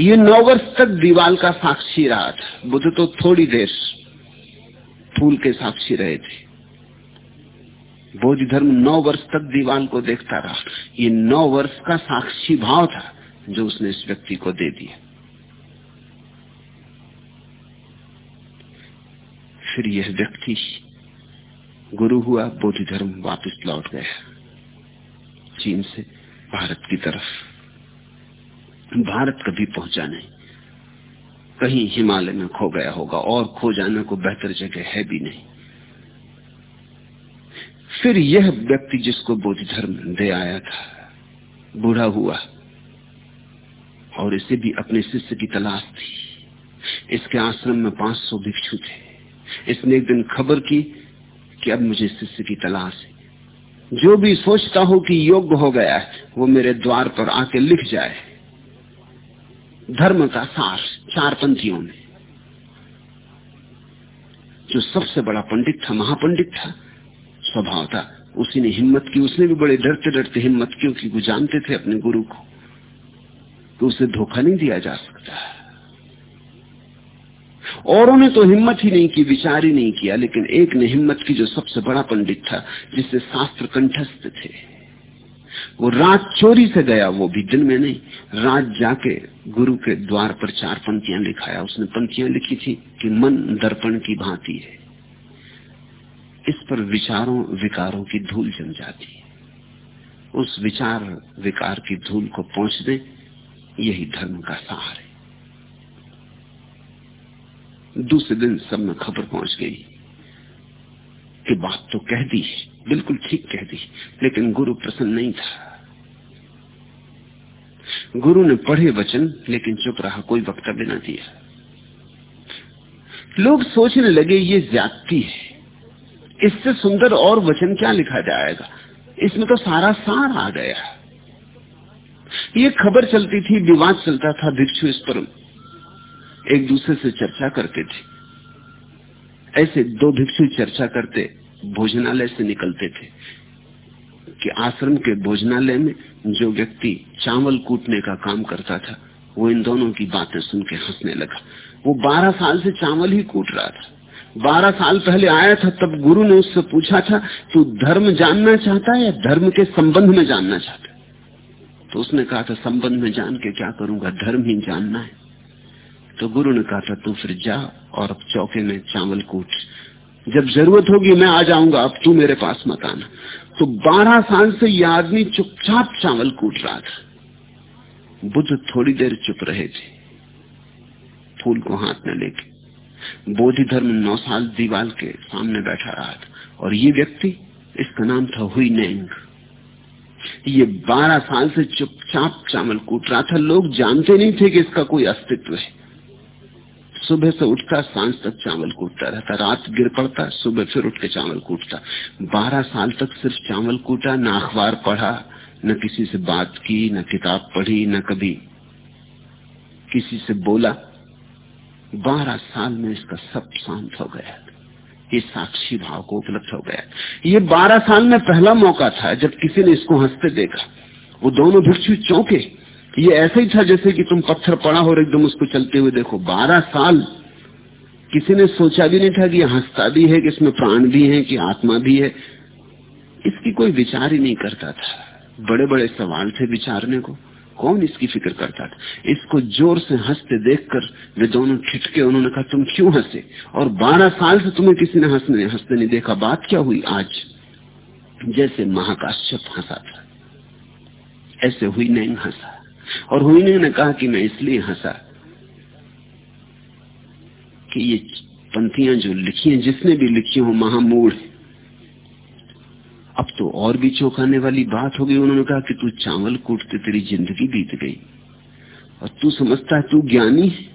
ये नौ वर्ष तक दीवाल का साक्षी रहा था। बुद्ध तो थोड़ी देर फूल के साक्षी रहे थे। बोधि धर्म नौ वर्ष तक दीवाल को देखता रहा। ये नौ वर्ष का साक्षी भाव था जो उसने इस व्यक्ति को दे दिया। फिर यह व्यक्ति गुरु हुआ बोध धर्म वापिस लौट गया। चीन से भारत की तरफ़। भारत कभी पहुँचा नहीं। कहीं हिमालय में खो गया होगा और खो जाने को बेहतर जगह है भी नहीं। फिर यह व्यक्ति जिसको बोधि धर्म दे आया था, बूढ़ा हुआ, और इसे भी अपने शिष्य की तलाश थी। इसके आश्रम में 500 भिक्षु थे। इसने एक दिन खबर की कि अब मुझे शिष्य की तलाश है। जो भी सोचता हो कि योग्य हो गया है, वो मेरे द्वार पर आके लिख जाए। धर्म का सार, चार पंथियों में। जो सबसे बड़ा पंडित था, महापंडित था, स्वभाव था, उसी ने हिम्मत की। उसने भी बड़े डरते डरते हिम्मत की, क्योंकि वो जानते थे अपने गुरु को तो उसे धोखा नहीं दिया जा सकता। औरों ने तो हिम्मत ही नहीं की, विचार ही नहीं किया, लेकिन एक ने हिम्मत की जो सबसे बड़ा पंडित था, जिससे शास्त्र कंठस्थ थे। वो रात चोरी से गया वो भी दिन में नहीं। रात जाके गुरु के द्वार पर चार पंक्तियाँ लिखाया। उसने पंक्तियाँ लिखी थी कि मन दर्पण की भांति है। इस पर विचारों, विकारों की धूल जम जाती है। उस विचार, विकार की धूल को पहुँच दे यही धर्म का सहार है। दूसरे दिन सब में खबर पहुँच गई कि बात तो कह दी बिल्कुल ठीक कह दी। लेकिन गुरु प्रसन्न नहीं था। गुरु ने पढ़े वचन, लेकिन चुप रहा, कोई वक्तव्य न दिया। लोग सोचने लगे, ये ज्यादती है। इससे सुंदर और वचन क्या लिखा जाएगा? इसमें तो सारा सार आ गया। ये खबर चलती थी, विवाद चलता था, भिक्षु इस पर एक दूसरे से चर्चा करते थे। ऐसे दो भिक्षु चर्चा करते, भोजनालय से निकलते थे। कि आश्रम के भोजनालय में जो व्यक्ति चावल कूटने का काम करता था, वो इन दोनों की बातें सुन के हंसने लगा। वो बारह साल से चावल ही कूट रहा था। बारह साल पहले आया था, तब गुरु ने उससे पूछा था, तू धर्म जानना चाहता है या धर्म के संबंध में जानना चाहता तो उसने कहा था, संबंध में जान के क्या करूँगा? धर्म ही जानना है। तो गुरु ने कहा था, तू फिर जा और अब चौके में चावल कूट। जब ज़रूरत होगी मैं आ जाऊँगा, अब तू मेरे पास मत आना। तो बारह साल से यह आदमी चुपचाप चावल कूट रहा था। बुद्ध थोड़ी देर चुप रहे थे। फूल को हाथ में लेके। बोधि धर्म नौ साल दीवाल के सामने बैठा रहा था। और ये व्यक्ति, इसका नाम था हुई नैंग ये बारह साल से चुपचाप चावल कूट रहा था। लोग जानते नहीं थे कि इसका कोई अस्तित्व है। सुबह से उठता, साँझ तक चावल कूटता रहता, रात गिर पड़ता, सुबह फिर उठ के चावल कूटता। बारह साल तक सिर्फ़ चावल कूटा, न अखबार पढ़ा, न किसी से बात की, न किताब पढ़ी, न कभी किसी से बोला। बारह साल में इसका सब शांत हो गया। ये साक्षी भाव को उपलब्ध हो गया। ये बारह साल में पहला मौका था जब किसी ने इसको हँसते देखा। वो दोनों भिक्षु चौंके। ये ऐसे ही था जैसे कि तुम पत्थर पड़ा हो और एकदम उसको चलते हुए देखो। बारह साल किसी ने सोचा भी नहीं था कि हंसता भी है, कि इसमें प्राण भी है, कि आत्मा भी है। इसकी कोई विचार ही नहीं करता था। बड़े बड़े सवाल थे विचारने को। कौन इसकी फ़िक्र करता था? इसको ज़ोर से हँसते देखकर वे दोनों ठिठके उन्होंने कहा, तुम क्यों हंसे? और बारह साल से तुम्हें किसी ने हंसने हँसते नहीं देखा। बात क्या हुई आज? जैसे महाकाश्यप हंसा था, ऐसे हुई नहीं हंसा। और हुई ने कहा कि मैं इसलिए हंसा कि ये पंक्तियाँ जो लिखी हैं, जिसने भी लिखी हो, महामूढ़ अब तो और भी चौंकाने वाली बात हो गई। उन्होंने कहा कि तू चावल कूटते तेरी ज़िंदगी बीत गई। और तू समझता है तू ज्ञानी है।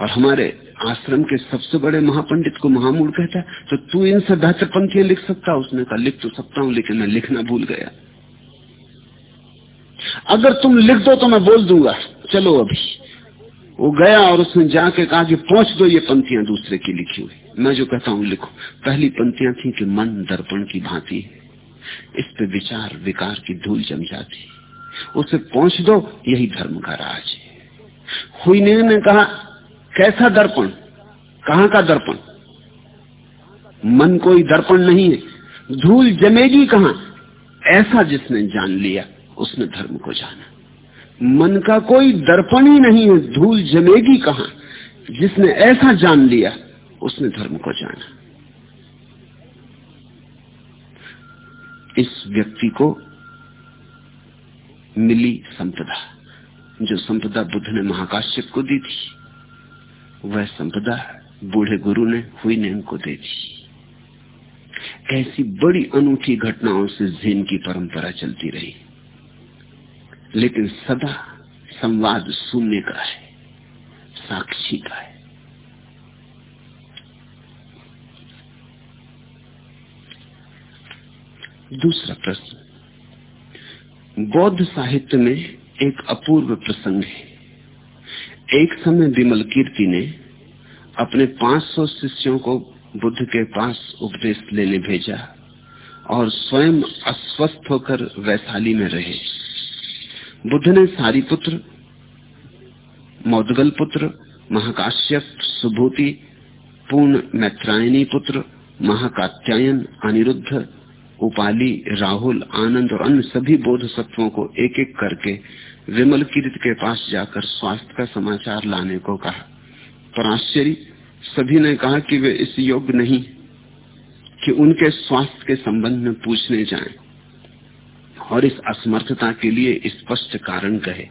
और हमारे आश्रम के सबसे बड़े महापंडित को महामूढ़ कहता है तो तू इनसे बेहतर पंक्तियाँ लिख सकता उसने कहा, लिख तो सकता हूँ, लेकिन मैं लिखना भूल गया। अगर तुम लिख दो तो मैं बोल दूँगा। चलो अभी। वो गया और उसने जाके कहा कि पहुँच दो, ये पंक्तियाँ दूसरे की लिखी हुई। मैं जो कहता हूँ, लिखो। पहली पंक्तियाँ थी कि मन दर्पण की भांति। इस पे विचार, विकार की धूल जम जाती। उसे पहुँच दो, यही धर्म का राज है। हुई ने कहा, कैसा दर्पण? कहाँ का दर्पण? मन कोई दर्पण नहीं है। धूल जमेगी कहा? ऐसा जिसने जान लिया। उसने धर्म को जाना। मन का कोई दर्पण ही नहीं है, धूल जमेगी कहा? जिसने ऐसा जान लिया, उसने धर्म को जाना। इस व्यक्ति को मिली संपदा। जो संपदा बुद्ध ने महाकाश्यप को दी थी, वह संपदा बूढ़े गुरु ने, हुई ने उनको दे दी। ऐसी बड़ी अनूठी घटनाओं से जीन की परंपरा चलती रही। लेकिन सदा संवाद सुनने का है, साक्षी का है। दूसरा प्रश्न, बौद्ध साहित्य में एक अपूर्व प्रसंग है। एक समय विमल कीर्ति ने अपने 500 शिष्यों को बुद्ध के पास उपदेश लेने भेजा और स्वयं अस्वस्थ होकर वैशाली में रहे। बुद्ध ने सारी पुत्र, मौदगल पुत्र, महाकाश्यप, सुभूति, पूर्ण मैत्रायणी पुत्र, महाकात्यायन, अनिरुद्ध, उपाली, राहुल, आनंद और अन्य सभी बोध सत्वों को एक एक करके विमल कीर्त के पास जाकर स्वास्थ्य का समाचार लाने को कहा। पर आश्चर्य, सभी ने कहा कि वे इस योग्य नहीं कि उनके स्वास्थ्य के संबंध में पूछने जाएँ। और इस असमर्थता के लिए स्पष्ट कारण कहे।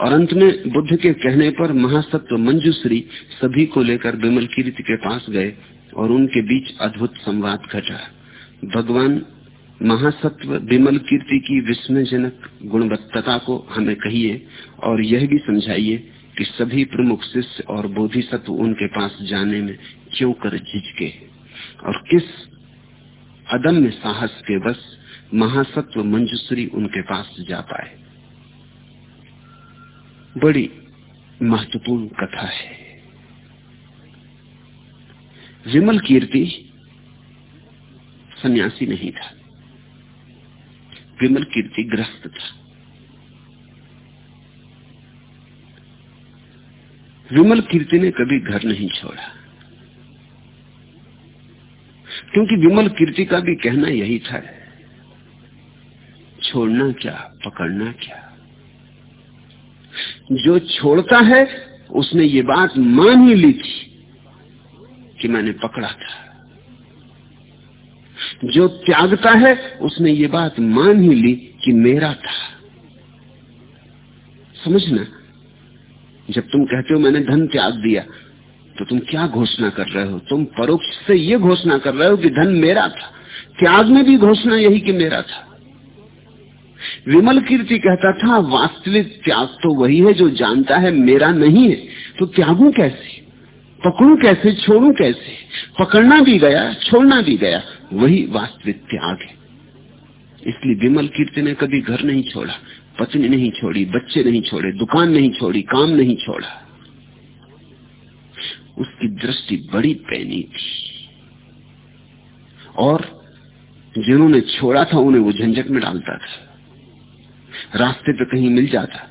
और अंत में बुद्ध के कहने पर महासत्व मंजूश्री सभी को लेकर विमल कीर्ति के पास गए और उनके बीच अद्भुत संवाद घटा। भगवान महासत्व विमल कीर्ति की विस्मयजनक गुणवत्ता को हमें कहिए और यह भी समझाइए कि सभी प्रमुख शिष्य और बोधिसत्व उनके पास जाने में क्यों कर झिझके। और किस अदम्य साहस के बस महासत्व मंजूश्री उनके पास जा पाए बड़ी महत्वपूर्ण कथा है। विमल कीर्ति सन्यासी नहीं था। विमल कीर्ति ग्रस्त था। विमल कीर्ति ने कभी घर नहीं छोड़ा। क्योंकि विमल कीर्ति का भी कहना यही था। छोड़ना क्या, पकड़ना क्या? जो छोड़ता है, उसने ये बात मान ही ली थी कि मैंने पकड़ा था। जो त्यागता है, उसने ये बात मान ही ली कि मेरा था। समझना? जब तुम कहते हो मैंने धन त्याग दिया तो तुम क्या घोषणा कर रहे हो? तुम परोक्ष से ये घोषणा कर रहे हो कि धन मेरा था। त्याग में भी घोषणा यही कि मेरा था। विमल कीर्ति कहता था, वास्तविक त्याग तो वही है जो जानता है मेरा नहीं है। तो त्यागू कैसे? पकड़ू कैसे? छोड़ू कैसे? पकड़ना भी गया, छोड़ना भी गया। वही वास्तविक त्याग है। इसलिए विमल कीर्ति ने कभी घर नहीं छोड़ा, पत्नी नहीं छोड़ी, बच्चे नहीं छोड़े, दुकान नहीं छोड़ी, काम नहीं छोड़ा। उसकी दृष्टि बड़ी पैनी थी। और जिन्होंने छोड़ा था, उन्हें वो झंझट में डालता था। रास्ते पे कहीं मिल जाता।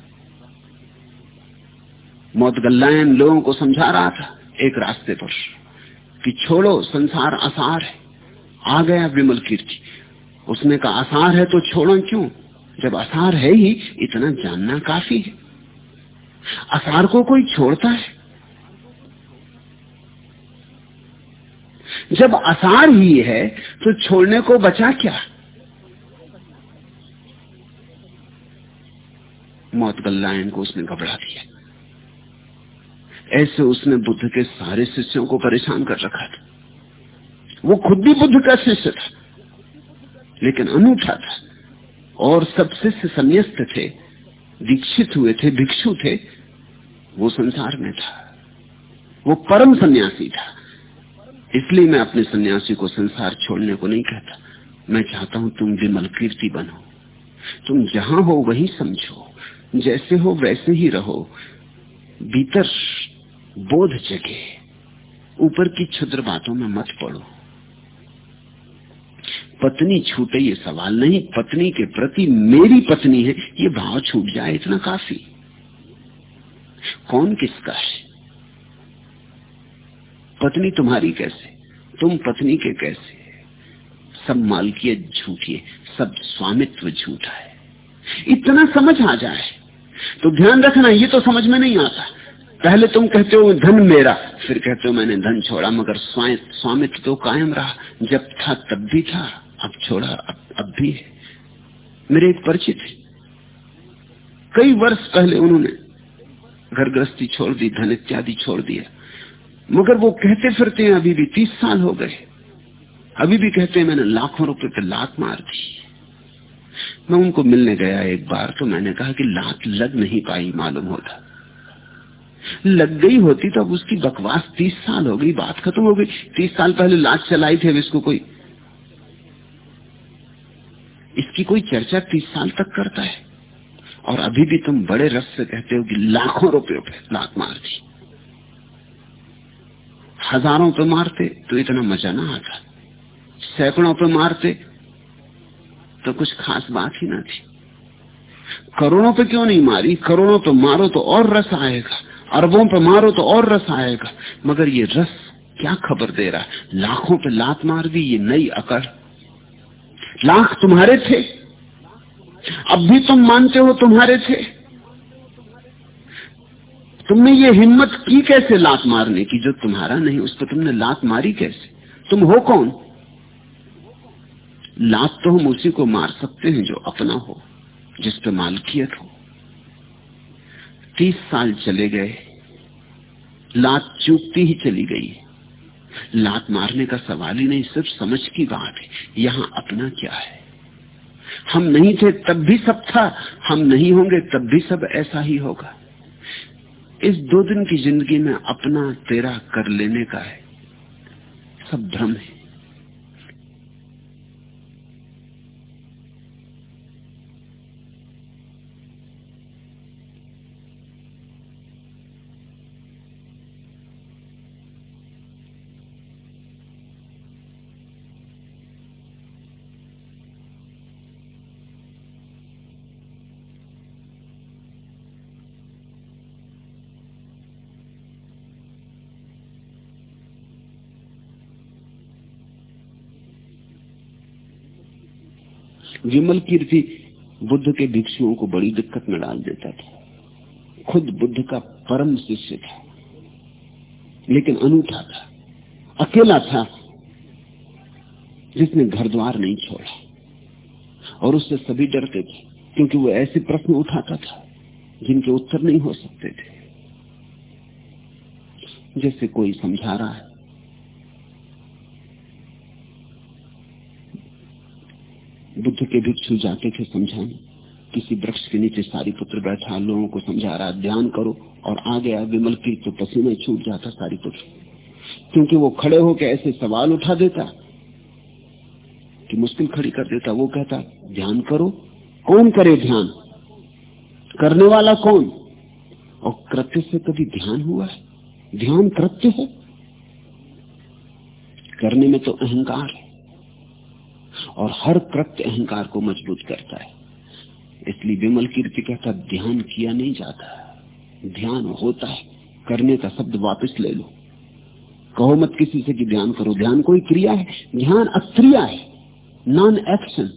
मौत गल्लायन लोगों को समझा रहा था एक रास्ते पर। कि छोड़ो, संसार आसार है। आ गया विमल कीर्ति। उसने कहा, आसार है तो छोड़ो क्यों? जब आसार है ही, इतना जानना काफ़ी है। आसार को कोई छोड़ता है? जब आसार ही है तो छोड़ने को बचा क्या? मौत गल्लायन को उसने घबरा दिया। ऐसे उसने बुद्ध के सारे शिष्यों को परेशान कर रखा था। वो खुद भी बुद्ध का शिष्य था, लेकिन अनूठा था। और सब शिष्य संन्यास्त थे, दीक्षित हुए थे, भिक्षु थे, वो संसार में था। वो परम सन्यासी था। इसलिए मैं अपने सन्यासी को संसार छोड़ने को नहीं कहता। मैं चाहता हूँ तुम विमल कीर्ति बनो। तुम जहाँ हो वहीं समझो। जैसे हो वैसे ही रहो। भीतर बोध जगे। ऊपर की क्षुद्र बातों में मत पड़ो। पत्नी छूटे ये सवाल नहीं, पत्नी के प्रति मेरी पत्नी है, ये भाव छूट जाए इतना काफ़ी। कौन किसका है? पत्नी तुम्हारी कैसे? तुम पत्नी के कैसे? सब मालकियत झूठी है, सब स्वामित्व झूठा है। इतना समझ आ जाए। तो ध्यान रखना ये तो समझ में नहीं आता। पहले तुम कहते हो धन मेरा। फिर कहते हो मैंने धन छोड़ा मगर स्वामित्व तो कायम रहा। जब था तब भी था अब छोड़ा अब, अब भी है। मेरे एक परिचित कई वर्ष पहले उन्होंने घर गृहस्थी छोड़ दी धन इत्यादि छोड़ दिया। मगर वो कहते फिरते हैं अभी भी तीस साल हो गए। अभी भी कहते हैं मैंने लाखों रुपए पे लात मार दी। मैं उनको मिलने गया एक बार तो मैंने कहा कि लात लग नहीं पाई, मालूम होता। लग गई होती तो अब उसकी बकवास तीस साल हो गई, बात खत्म हो गई। तीस साल पहले लात चलाई थी, अब इसको कोई इसकी कोई चर्चा तीस साल तक करता है। और अभी भी तुम बड़े रस से कहते हो कि लाखों रुपयों पे लात मार दी। हज़ारों पे मारते तो इतना मज़ा ना आता। सैकड़ों पे मारते तो कुछ खास बात ही ना थी। करोड़ों पे क्यों नहीं मारी? करोड़ों पे मारो तो और रस आएगा। अरबों पे मारो तो और रस आएगा। मगर ये रस क्या खबर दे रहा है? लाखों पे लात मार दी ये नई अकड़ लाख तुम्हारे थे। अब भी तुम मानते हो तुम्हारे थे। तुमने ये हिम्मत की कैसे लात मारने की? जो तुम्हारा नहीं, उस पर तुमने लात मारी कैसे? तुम हो कौन? लात तो हम उसी को मार सकते हैं जो अपना हो, जिस पे मालकियत हो। तीस साल चले गए, लात चूकती ही चली गई। लात मारने का सवाल ही नहीं, सिर्फ़ समझ की बात है, यहाँ अपना क्या है? हम नहीं थे, तब भी सब था, हम नहीं होंगे, तब भी सब ऐसा ही होगा। इस दो दिन की ज़िंदगी में अपना, तेरा कर लेने का है, सब भ्रम है। विमल कीर्ति बुद्ध के भिक्षुओं को बड़ी दिक्कत में डाल देता था। खुद बुद्ध का परम शिष्य था। लेकिन अनूठा था। अकेला था, जिसने घर द्वार नहीं छोड़ा। और उससे सभी डरते थे, क्योंकि वो ऐसे प्रश्न उठाता था, जिनके उत्तर नहीं हो सकते थे। जैसे कोई समझा रहा है बुद्ध के भिक्षु जाते थे समझाने। किसी वृक्ष के नीचे सारी पुत्र बैठा, लोगों को समझा रहा ध्यान करो, और आ गया विमल की तो पसीने छूट जाता सारी पुत्र। क्योंकि वो खड़े होकर ऐसे सवाल उठा देता कि मुश्किल खड़ी कर देता। वो कहता, ध्यान करो, कौन करे ध्यान? करने वाला कौन? और कृत्य से कभी ध्यान हुआ है? ध्यान कृत्य है? करने में तो अहंकार और हर कृत्य अहंकार को मज़बूत करता है। इसलिए विमल कीर्ति कहता ध्यान किया नहीं जाता। ध्यान होता है। करने का शब्द वापस ले लो। कहो मत किसी से कि ध्यान करो। ध्यान कोई क्रिया है? ध्यान अक्रिया है। नॉन एक्शन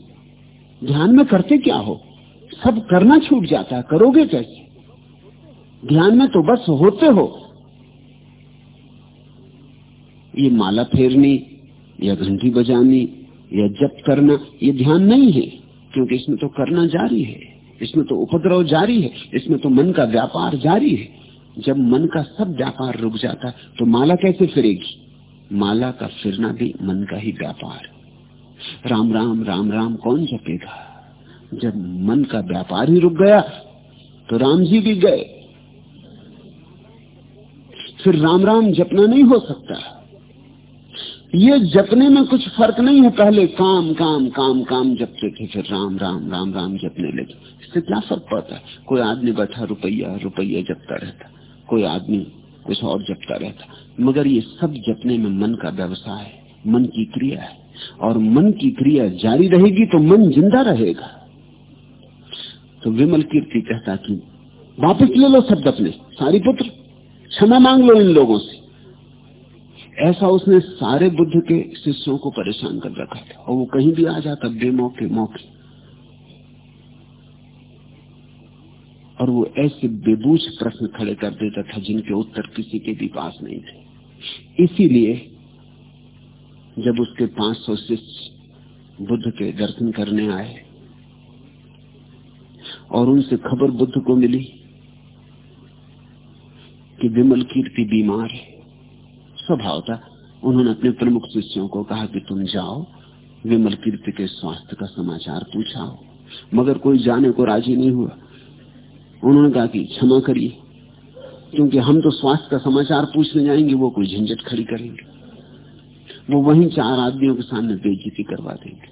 ध्यान में करते क्या हो? सब करना छूट जाता है। करोगे कैसे? ध्यान में तो बस होते हो। ये माला फेरनी, या घंटी बजानी या जप करना, ये ध्यान नहीं है, क्योंकि इसमें तो करना जारी है, इसमें तो उपद्रव जारी है, इसमें तो मन का व्यापार जारी है। जब मन का सब व्यापार रुक जाता तो माला कैसे फिरेगी? माला का फिरना भी मन का ही व्यापार। राम राम राम राम, कौन जपेगा? जब मन का व्यापार ही रुक गया तो राम जी भी गए। फिर राम राम जपना नहीं हो सकता। ये जपने में कुछ फ़र्क नहीं है पहले काम काम काम काम जपते थे, फिर राम राम राम राम जपने लगे। इससे क्या फ़र्क पड़ता है? कोई आदमी बैठा रुपया रुपया जपता रहता। कोई आदमी कुछ और जपता रहता। मगर ये सब जपने में मन का व्यवसाय है, मन की क्रिया है। और मन की क्रिया जारी रहेगी तो मन ज़िंदा रहेगा। तो विमल कीर्ति कहता कि, वापिस ले लो शब्द अपने, सारी पुत्र, क्षमा मांग लो इन लोगों से। ऐसा उसने सारे बुद्ध के शिष्यों को परेशान कर रखा था। और वो कहीं भी आ जाता बेमौके मौके और वो ऐसे बेबूझ प्रश्न खड़े कर देता था, जिनके उत्तर किसी के भी पास नहीं थे। इसीलिए, जब उसके 500 शिष्य बुद्ध के दर्शन करने आए, और उनसे खबर बुद्ध को मिली कि विमल कीर्ति बीमार है स्वभाव था। उन्होंने अपने प्रमुख शिष्यों को कहा कि तुम जाओ, विमल कीर्ति के स्वास्थ्य का समाचार पूछाओ। मगर कोई जाने को राज़ी नहीं हुआ। उन्होंने कहा कि क्षमा करिए, क्योंकि हम तो स्वास्थ्य का समाचार पूछने जाएँगे, वो कोई झंझट खड़ी करेंगे। वो वहीं चार आदमियों के सामने बेजीती करवा देंगे।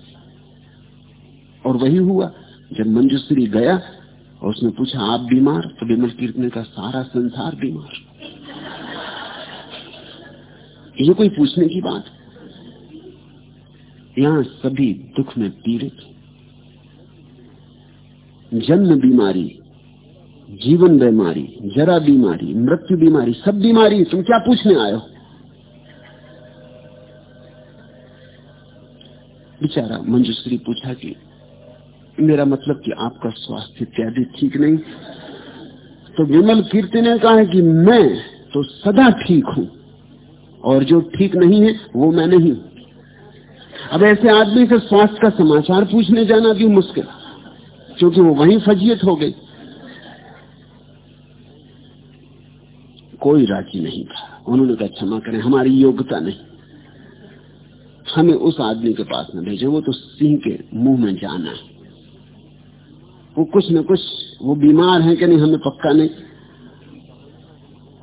और वही हुआ, जब मंजूश्री गया, और उसने पूछा, आप बीमार? तो विमल कीर्तने का सारा संसार बीमार। ये कोई पूछने की बात? यहाँ सभी दुख में पीड़ित। जन्म बीमारी, जीवन बीमारी, जरा बीमारी, मृत्यु बीमारी, सब बीमारी तुम क्या पूछने आयो बेचारा मंजूश्री पूछा कि, मेरा मतलब कि आपका स्वास्थ्य इत्यादि ठीक नहीं? तो विमल कीर्ति ने कहा है कि मैं तो सदा ठीक हूँ। और जो ठीक नहीं है, वो मैं नहीं अब ऐसे आदमी से स्वास्थ्य का समाचार पूछने जाना भी मुश्किल, क्योंकि वो वहीं फजीयत हो गई। कोई राज़ी नहीं था। उन्होंने कहा, क्षमा करें, हमारी योग्यता नहीं। हमें उस आदमी के पास न भेजे, वो तो सिंह के मुँह में जाना है। वो कुछ न कुछ, वो बीमार है कि नहीं, हमें पक्का नहीं।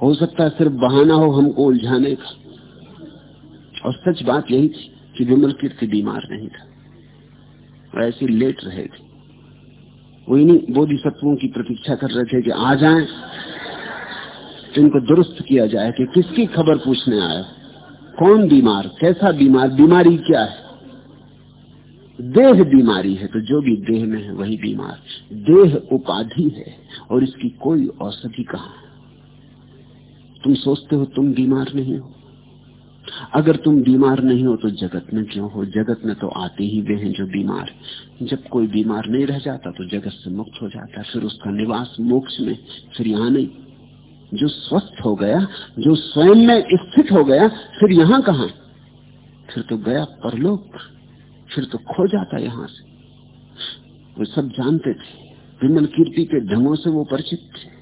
हो सकता है सिर्फ़ बहाना हो हमको उलझाने का। और सच बात यही थी कि विमल कीर्ति बीमार नहीं था। और ऐसे लेट रहे थे। वो इन्हीं बोधिसत्वों की प्रतीक्षा कर रहे थे कि आ जाए तो इनको दुरुस्त किया जाए कि किसकी खबर पूछने आया कौन बीमार, कैसा बीमार, बीमारी क्या है? देह बीमारी है तो जो भी देह में है, वही बीमार। देह उपाधि है और इसकी कोई औषधि कहा तुम सोचते हो तुम बीमार नहीं हो। अगर तुम बीमार नहीं हो तो जगत में क्यों हो? जगत में तो आते ही वे हैं जो बीमार। जब कोई बीमार नहीं रह जाता तो जगत से मुक्त हो जाता फिर उसका निवास मोक्ष में, फिर यहाँ नहीं। जो स्वस्थ हो गया, जो स्वयं में स्थित हो गया, फिर यहाँ कहा? फिर तो गया परलोक। फिर तो खो जाता यहाँ से। वो सब जानते थे। विमल कीर्ति के ढंगों से वो परिचित थे।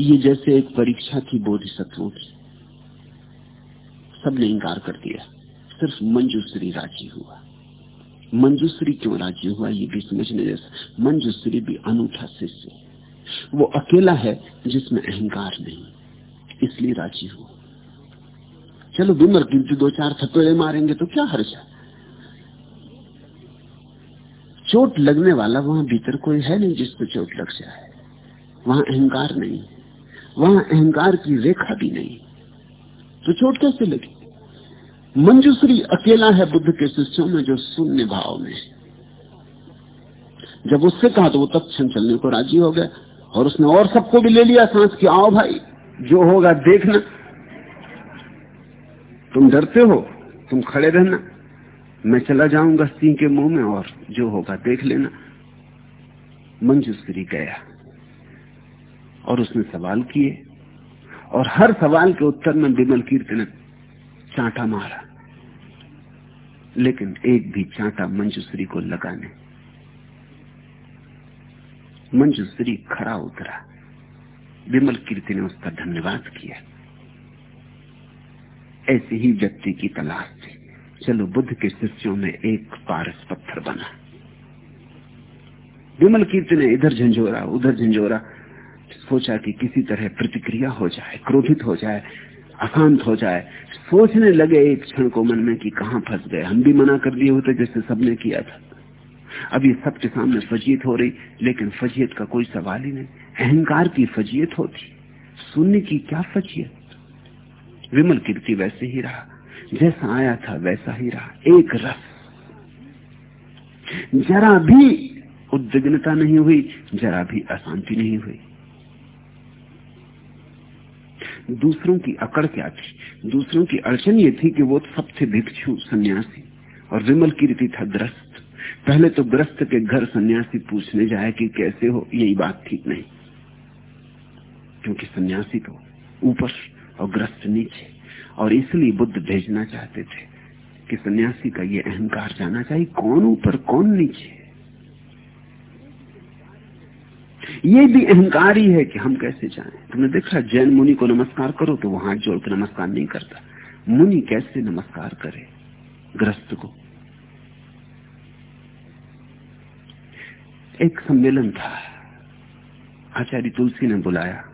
ये जैसे एक परीक्षा थी बोधिसत्वों की। सबने इंकार कर दिया। सिर्फ़ मंजूश्री राज़ी हुआ। मंजूश्री क्यों राज़ी हुआ, ये भी समझने जैसा। मंजूश्री भी अनूठा शिष्य वो अकेला है जिसमें अहंकार नहीं, इसलिए राज़ी हुआ। चलो विमर कीर्ति दो चार थपेड़े मारेंगे तो क्या हर्ज है? चोट लगने वाला वहाँ भीतर कोई है नहीं जिसको चोट लग जाए। वहाँ अहंकार नहीं, वहाँ अहंकार की रेखा भी नहीं। तो चोट कैसे लगी? मंजूश्री अकेला है बुद्ध के शिष्यों में जो शून्य भाव में जब उससे कहा तो वो तत्क्षण चलने को राज़ी हो गया और उसने और सबको भी ले लिया सांस की, आओ भाई, जो होगा देखना। तुम डरते हो, तुम खड़े रहना। मैं चला जाऊँगा सिंह के मुँह में और जो होगा देख लेना। मंजूश्री गया और उसने सवाल किए और हर सवाल के उत्तर में विमल कीर्ति ने चांटा मारा। लेकिन एक भी चांटा मंजूश्री को लगाने मंजूश्री खड़ा उतरा। विमल कीर्ति ने उसका धन्यवाद किया। ऐसे ही व्यक्ति की तलाश थी। चलो बुद्ध के शिष्यों में एक पारस पत्थर बना। विमल कीर्ति ने इधर झंझोरा, उधर झंझोरा। सोचा कि किसी तरह प्रतिक्रिया हो जाए, क्रोधित हो जाए, अशांत हो जाए, सोचने लगे एक क्षण को मन में कि कहाँ फंस गए। हम भी मना कर दिए होते जैसे सबने किया था। अब ये सबके सामने फजीयत हो रही, लेकिन फजीयत का कोई सवाल ही नहीं। अहंकार की फजीयत होती शून्य की क्या फजीयत? विमल कीर्ति वैसे ही रहा, जैसा आया था वैसा ही रहा, एक रस। जरा भी उद्विग्नता नहीं हुई, जरा भी अशांति नहीं हुई। दूसरों की अकड़ क्या थी दूसरों की अड़चन ये थी कि वो सब थे भिक्षु सन्यासी और विमल कीर्ति था ग्रस्त। पहले तो ग्रस्त के घर सन्यासी पूछने जाए कि कैसे हो, यही बात ठीक नहीं। क्योंकि सन्यासी तो ऊपर और ग्रस्त नीचे। और इसलिए बुद्ध भेजना चाहते थे कि सन्यासी का ये अहंकार जाना चाहिए, कौन ऊपर, कौन नीचे? ये भी अहंकार ही है कि हम कैसे जाएँ। तुमने देखा, जैन मुनि को नमस्कार करो तो वो हाथ जोड़ के नमस्कार नहीं करता। मुनि कैसे नमस्कार करे ग्रस्त को? एक सम्मेलन था। आचार्य तुलसी ने बुलाया।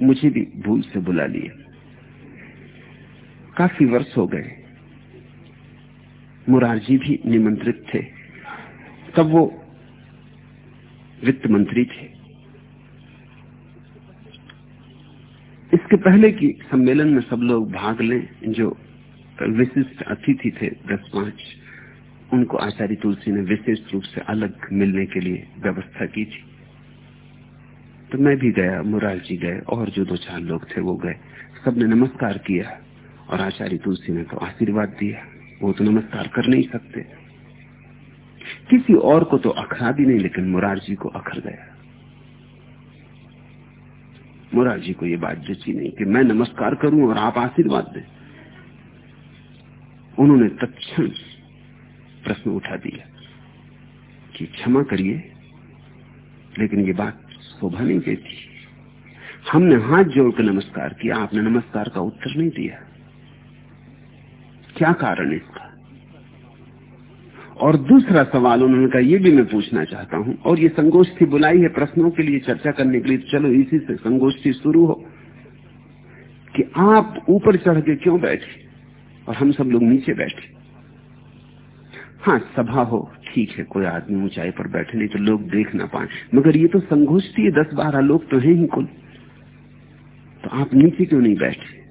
मुझे भी भूल से बुला लिया काफ़ी वर्ष हो गए। मुरारजी भी निमंत्रित थे। तब वो वित्त मंत्री थे। इसके पहले की सम्मेलन में सब लोग भाग लें, जो विशिष्ट अतिथि थे, दस पाँच, उनको आचार्य तुलसी ने विशेष रूप से अलग मिलने के लिए व्यवस्था की थी। तो मैं भी गया मुरार जी गए, और जो दो चार लोग थे वो गए। सबने नमस्कार किया, और आचार्य तुलसी ने तो आशीर्वाद दिया। वो तो नमस्कार कर नहीं सकते। किसी और को तो अखरा भी नहीं, लेकिन मुरारजी को अखर गया। मुरारजी को यह बात जची नहीं कि मैं नमस्कार करूँ और आप आशीर्वाद दें। उन्होंने तत्क्षण प्रश्न उठा दिया कि क्षमा करिए, लेकिन ये बात शोभा नहीं देती। हमने हाथ जोड़कर नमस्कार किया, आपने नमस्कार का उत्तर नहीं दिया। क्या कारण इसका? और दूसरा सवाल उन्होंने कहा, ये भी मैं पूछना चाहता हूँ। और ये संगोष्ठी बुलाई है प्रश्नों के लिए चर्चा करने के लिए चलो इसी से संगोष्ठी शुरू हो। कि आप ऊपर चढ़ के क्यों बैठे? और हम सब लोग नीचे बैठे। हाँ सभा हो, ठीक है, कोई आदमी ऊंचाई पर बैठे, नहीं तो लोग देख ना पाए। मगर ये तो संगोष्ठी है, दस बारह लोग तो हैं ही कुल। तो आप नीचे क्यों नहीं बैठे?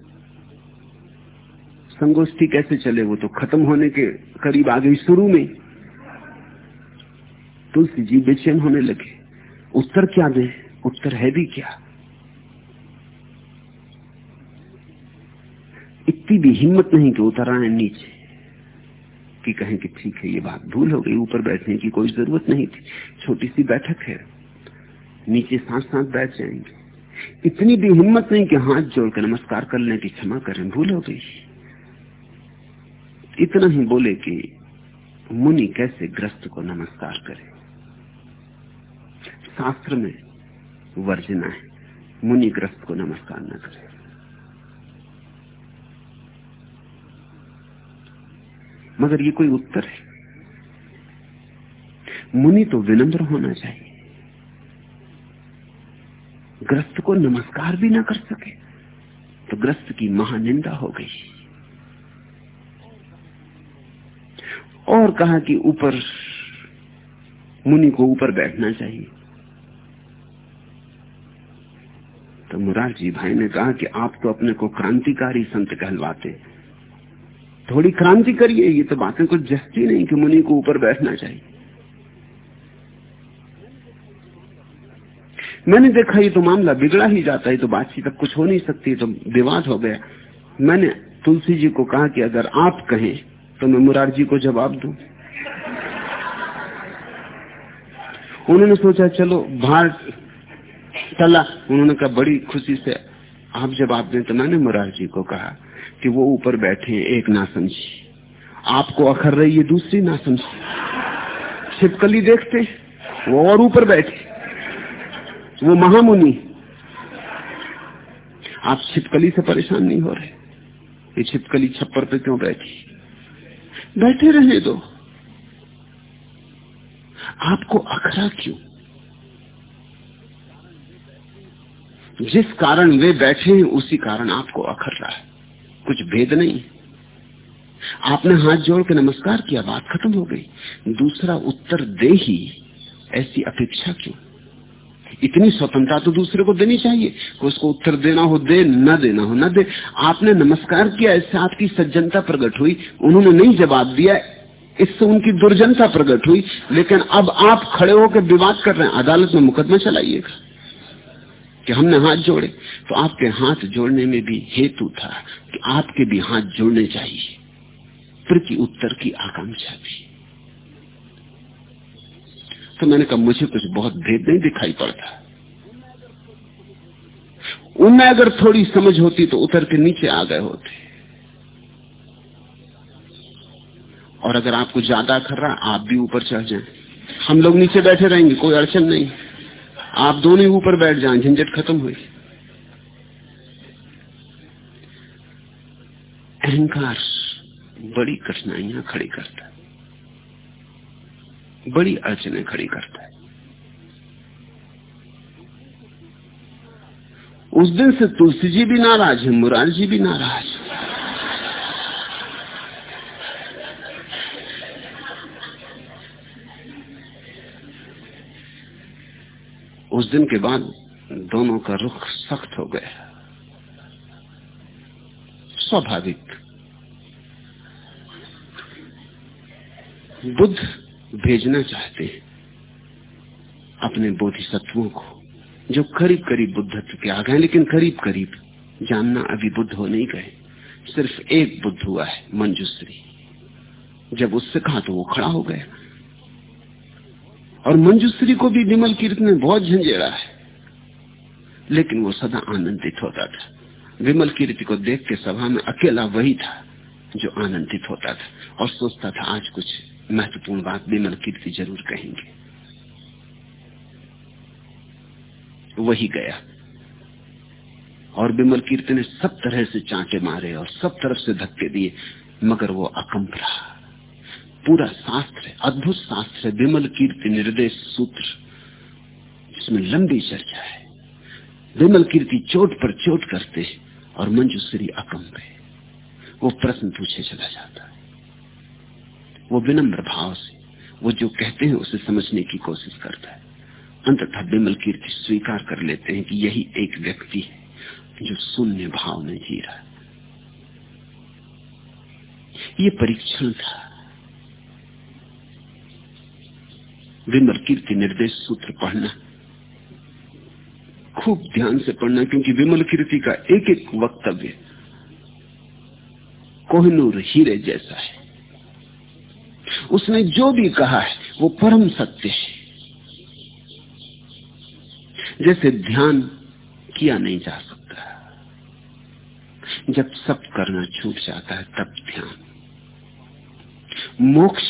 संगोष्ठी कैसे चले वो तो खत्म होने के करीब आ गई शुरू में तुलसी जी बेचैन होने लगे। उत्तर क्या दे? उत्तर है भी क्या? इतनी भी हिम्मत नहीं कि उतर आए नीचे, कि कहें कि ठीक है, ये बात भूल हो गई, ऊपर बैठने की कोई ज़रूरत नहीं थी। छोटी सी बैठक है, नीचे साथ साथ बैठ जाएँगे। इतनी भी हिम्मत नहीं कि हाथ जोड़कर नमस्कार करने की क्षमा करें, भूल हो गई। इतना ही बोले कि मुनि कैसे ग्रस्त को नमस्कार करे। शास्त्र में वर्जना है। मुनि ग्रस्त को नमस्कार न करे। मगर ये कोई उत्तर है? मुनि तो विनम्र होना चाहिए। ग्रस्त को नमस्कार भी ना कर सके तो ग्रस्त की महानिंदा हो गई। और कहा कि ऊपर, मुनि को ऊपर बैठना चाहिए। तो मुरारजी भाई ने कहा कि आप तो अपने को क्रांतिकारी संत कहलवाते थोड़ी क्रांति करिए, ये तो बातें कुछ जस्ती नहीं कि मुनि को ऊपर बैठना चाहिए। मैंने देखा ये तो मामला बिगड़ा ही जाता है तो बातचीत अब कुछ हो नहीं सकती तो विवाद हो गया। मैंने तुलसी जी को कहा कि अगर आप कहें तो मैं मुरारजी को जवाब दू। उन्होंने सोचा, चलो बाहर चला उन्होंने कहा, बड़ी खुशी से आप जवाब दें तो मैंने मुरार जी को कहा कि वो ऊपर बैठे हैं, एक ना समझी। आपको अखर रही है, दूसरी ना समझी। छिपकली देखते वो और ऊपर बैठे। वो महामुनि। आप छिपकली से परेशान नहीं हो रहे। ये छिपकली छप्पर पे क्यों बैठी? बैठे रहने दो। आपको अखरा क्यों? जिस कारण वे बैठे हैं, उसी कारण आपको अखर रहा है। कुछ भेद नहीं। आपने हाथ जोड़ के नमस्कार किया, बात खत्म हो गई। दूसरा उत्तर दे ही, ऐसी अपेक्षा क्यों? इतनी स्वतंत्रता तो दूसरे को देनी चाहिए। उसको उत्तर देना हो, दे, न देना हो, न दे। आपने नमस्कार किया, इससे आपकी सज्जनता प्रकट हुई। उन्होंने नहीं जवाब दिया, इससे उनकी दुर्जनता प्रकट हुई। लेकिन अब आप खड़े होकर विवाद कर रहे हैं। अदालत में मुकदमा चलाइएगा। कि हमने हाथ जोड़े तो आपके हाथ जोड़ने में भी हेतु था कि आपके भी हाथ जोड़ने चाहिए। प्रति उत्तर की आकांक्षा भी। तो मैंने कहा, मुझे कुछ बहुत भेद नहीं दिखाई पड़ता। उनमें अगर थोड़ी समझ होती तो उतर के नीचे आ गए होते। और अगर आपको ज़्यादा कर रहा आप भी ऊपर चढ़ जाएँ। हम लोग नीचे बैठे रहेंगे, कोई अड़चन नहीं। आप दोनों ऊपर बैठ जाएँ, झंझट खत्म हुई। अहंकार बड़ी कठिनाइयाँ खड़ी करता है। बड़ी अड़चने खड़ी करता है। उस दिन से तुलसी जी भी नाराज़ है, मुरार जी भी नाराज़ उस दिन के बाद दोनों का रुख सख्त हो गया। स्वाभाविक। बुद्ध भेजना चाहते हैं अपने बोधिसत्वों को, जो करीब करीब बुद्धत्व के आ गए, लेकिन करीब करीब जानना अभी बुद्ध हो नहीं गए। सिर्फ़ एक बुद्ध हुआ है, मंजूश्री। जब उससे कहा तो वो खड़ा हो गया। और मंजूश्री को भी विमल कीर्त ने बहुत झंझेड़ा है। लेकिन वो सदा आनंदित होता था। विमल कीर्ति को देख के सभा में अकेला वही था जो आनंदित होता था। और सोचता था, आज कुछ महत्वपूर्ण बात विमल कीर्ति ज़रूर कहेंगे। वही गया। और विमल कीर्ति ने सब तरह से चांटे मारे और सब तरफ़ से धक्के दिए, मगर वो अकंप रहा। पूरा शास्त्र है, अद्भुत शास्त्र है, विमल कीर्ति निर्देश सूत्र इसमें लंबी चर्चा है। विमल कीर्ति चोट पर चोट करते और मंजूश्री अकंप है। वो प्रश्न पूछे चला जाता है। वो विनम्र भाव से, वो जो कहते हैं उसे समझने की कोशिश करता है। अंततः विमल कीर्ति स्वीकार कर लेते हैं कि यही एक व्यक्ति है जो शून्य भाव में जी रहा है। ये परीक्षण था। विमल कीर्ति निर्देश सूत्र पढ़ना। खूब ध्यान से पढ़ना, क्योंकि विमल कीर्ति का एक एक वक्तव्य कोहनूर हीरे जैसा है। उसने जो भी कहा है, वो परम सत्य है। जैसे ध्यान किया नहीं जा सकता। जब सब करना छूट जाता है, तब ध्यान। मोक्ष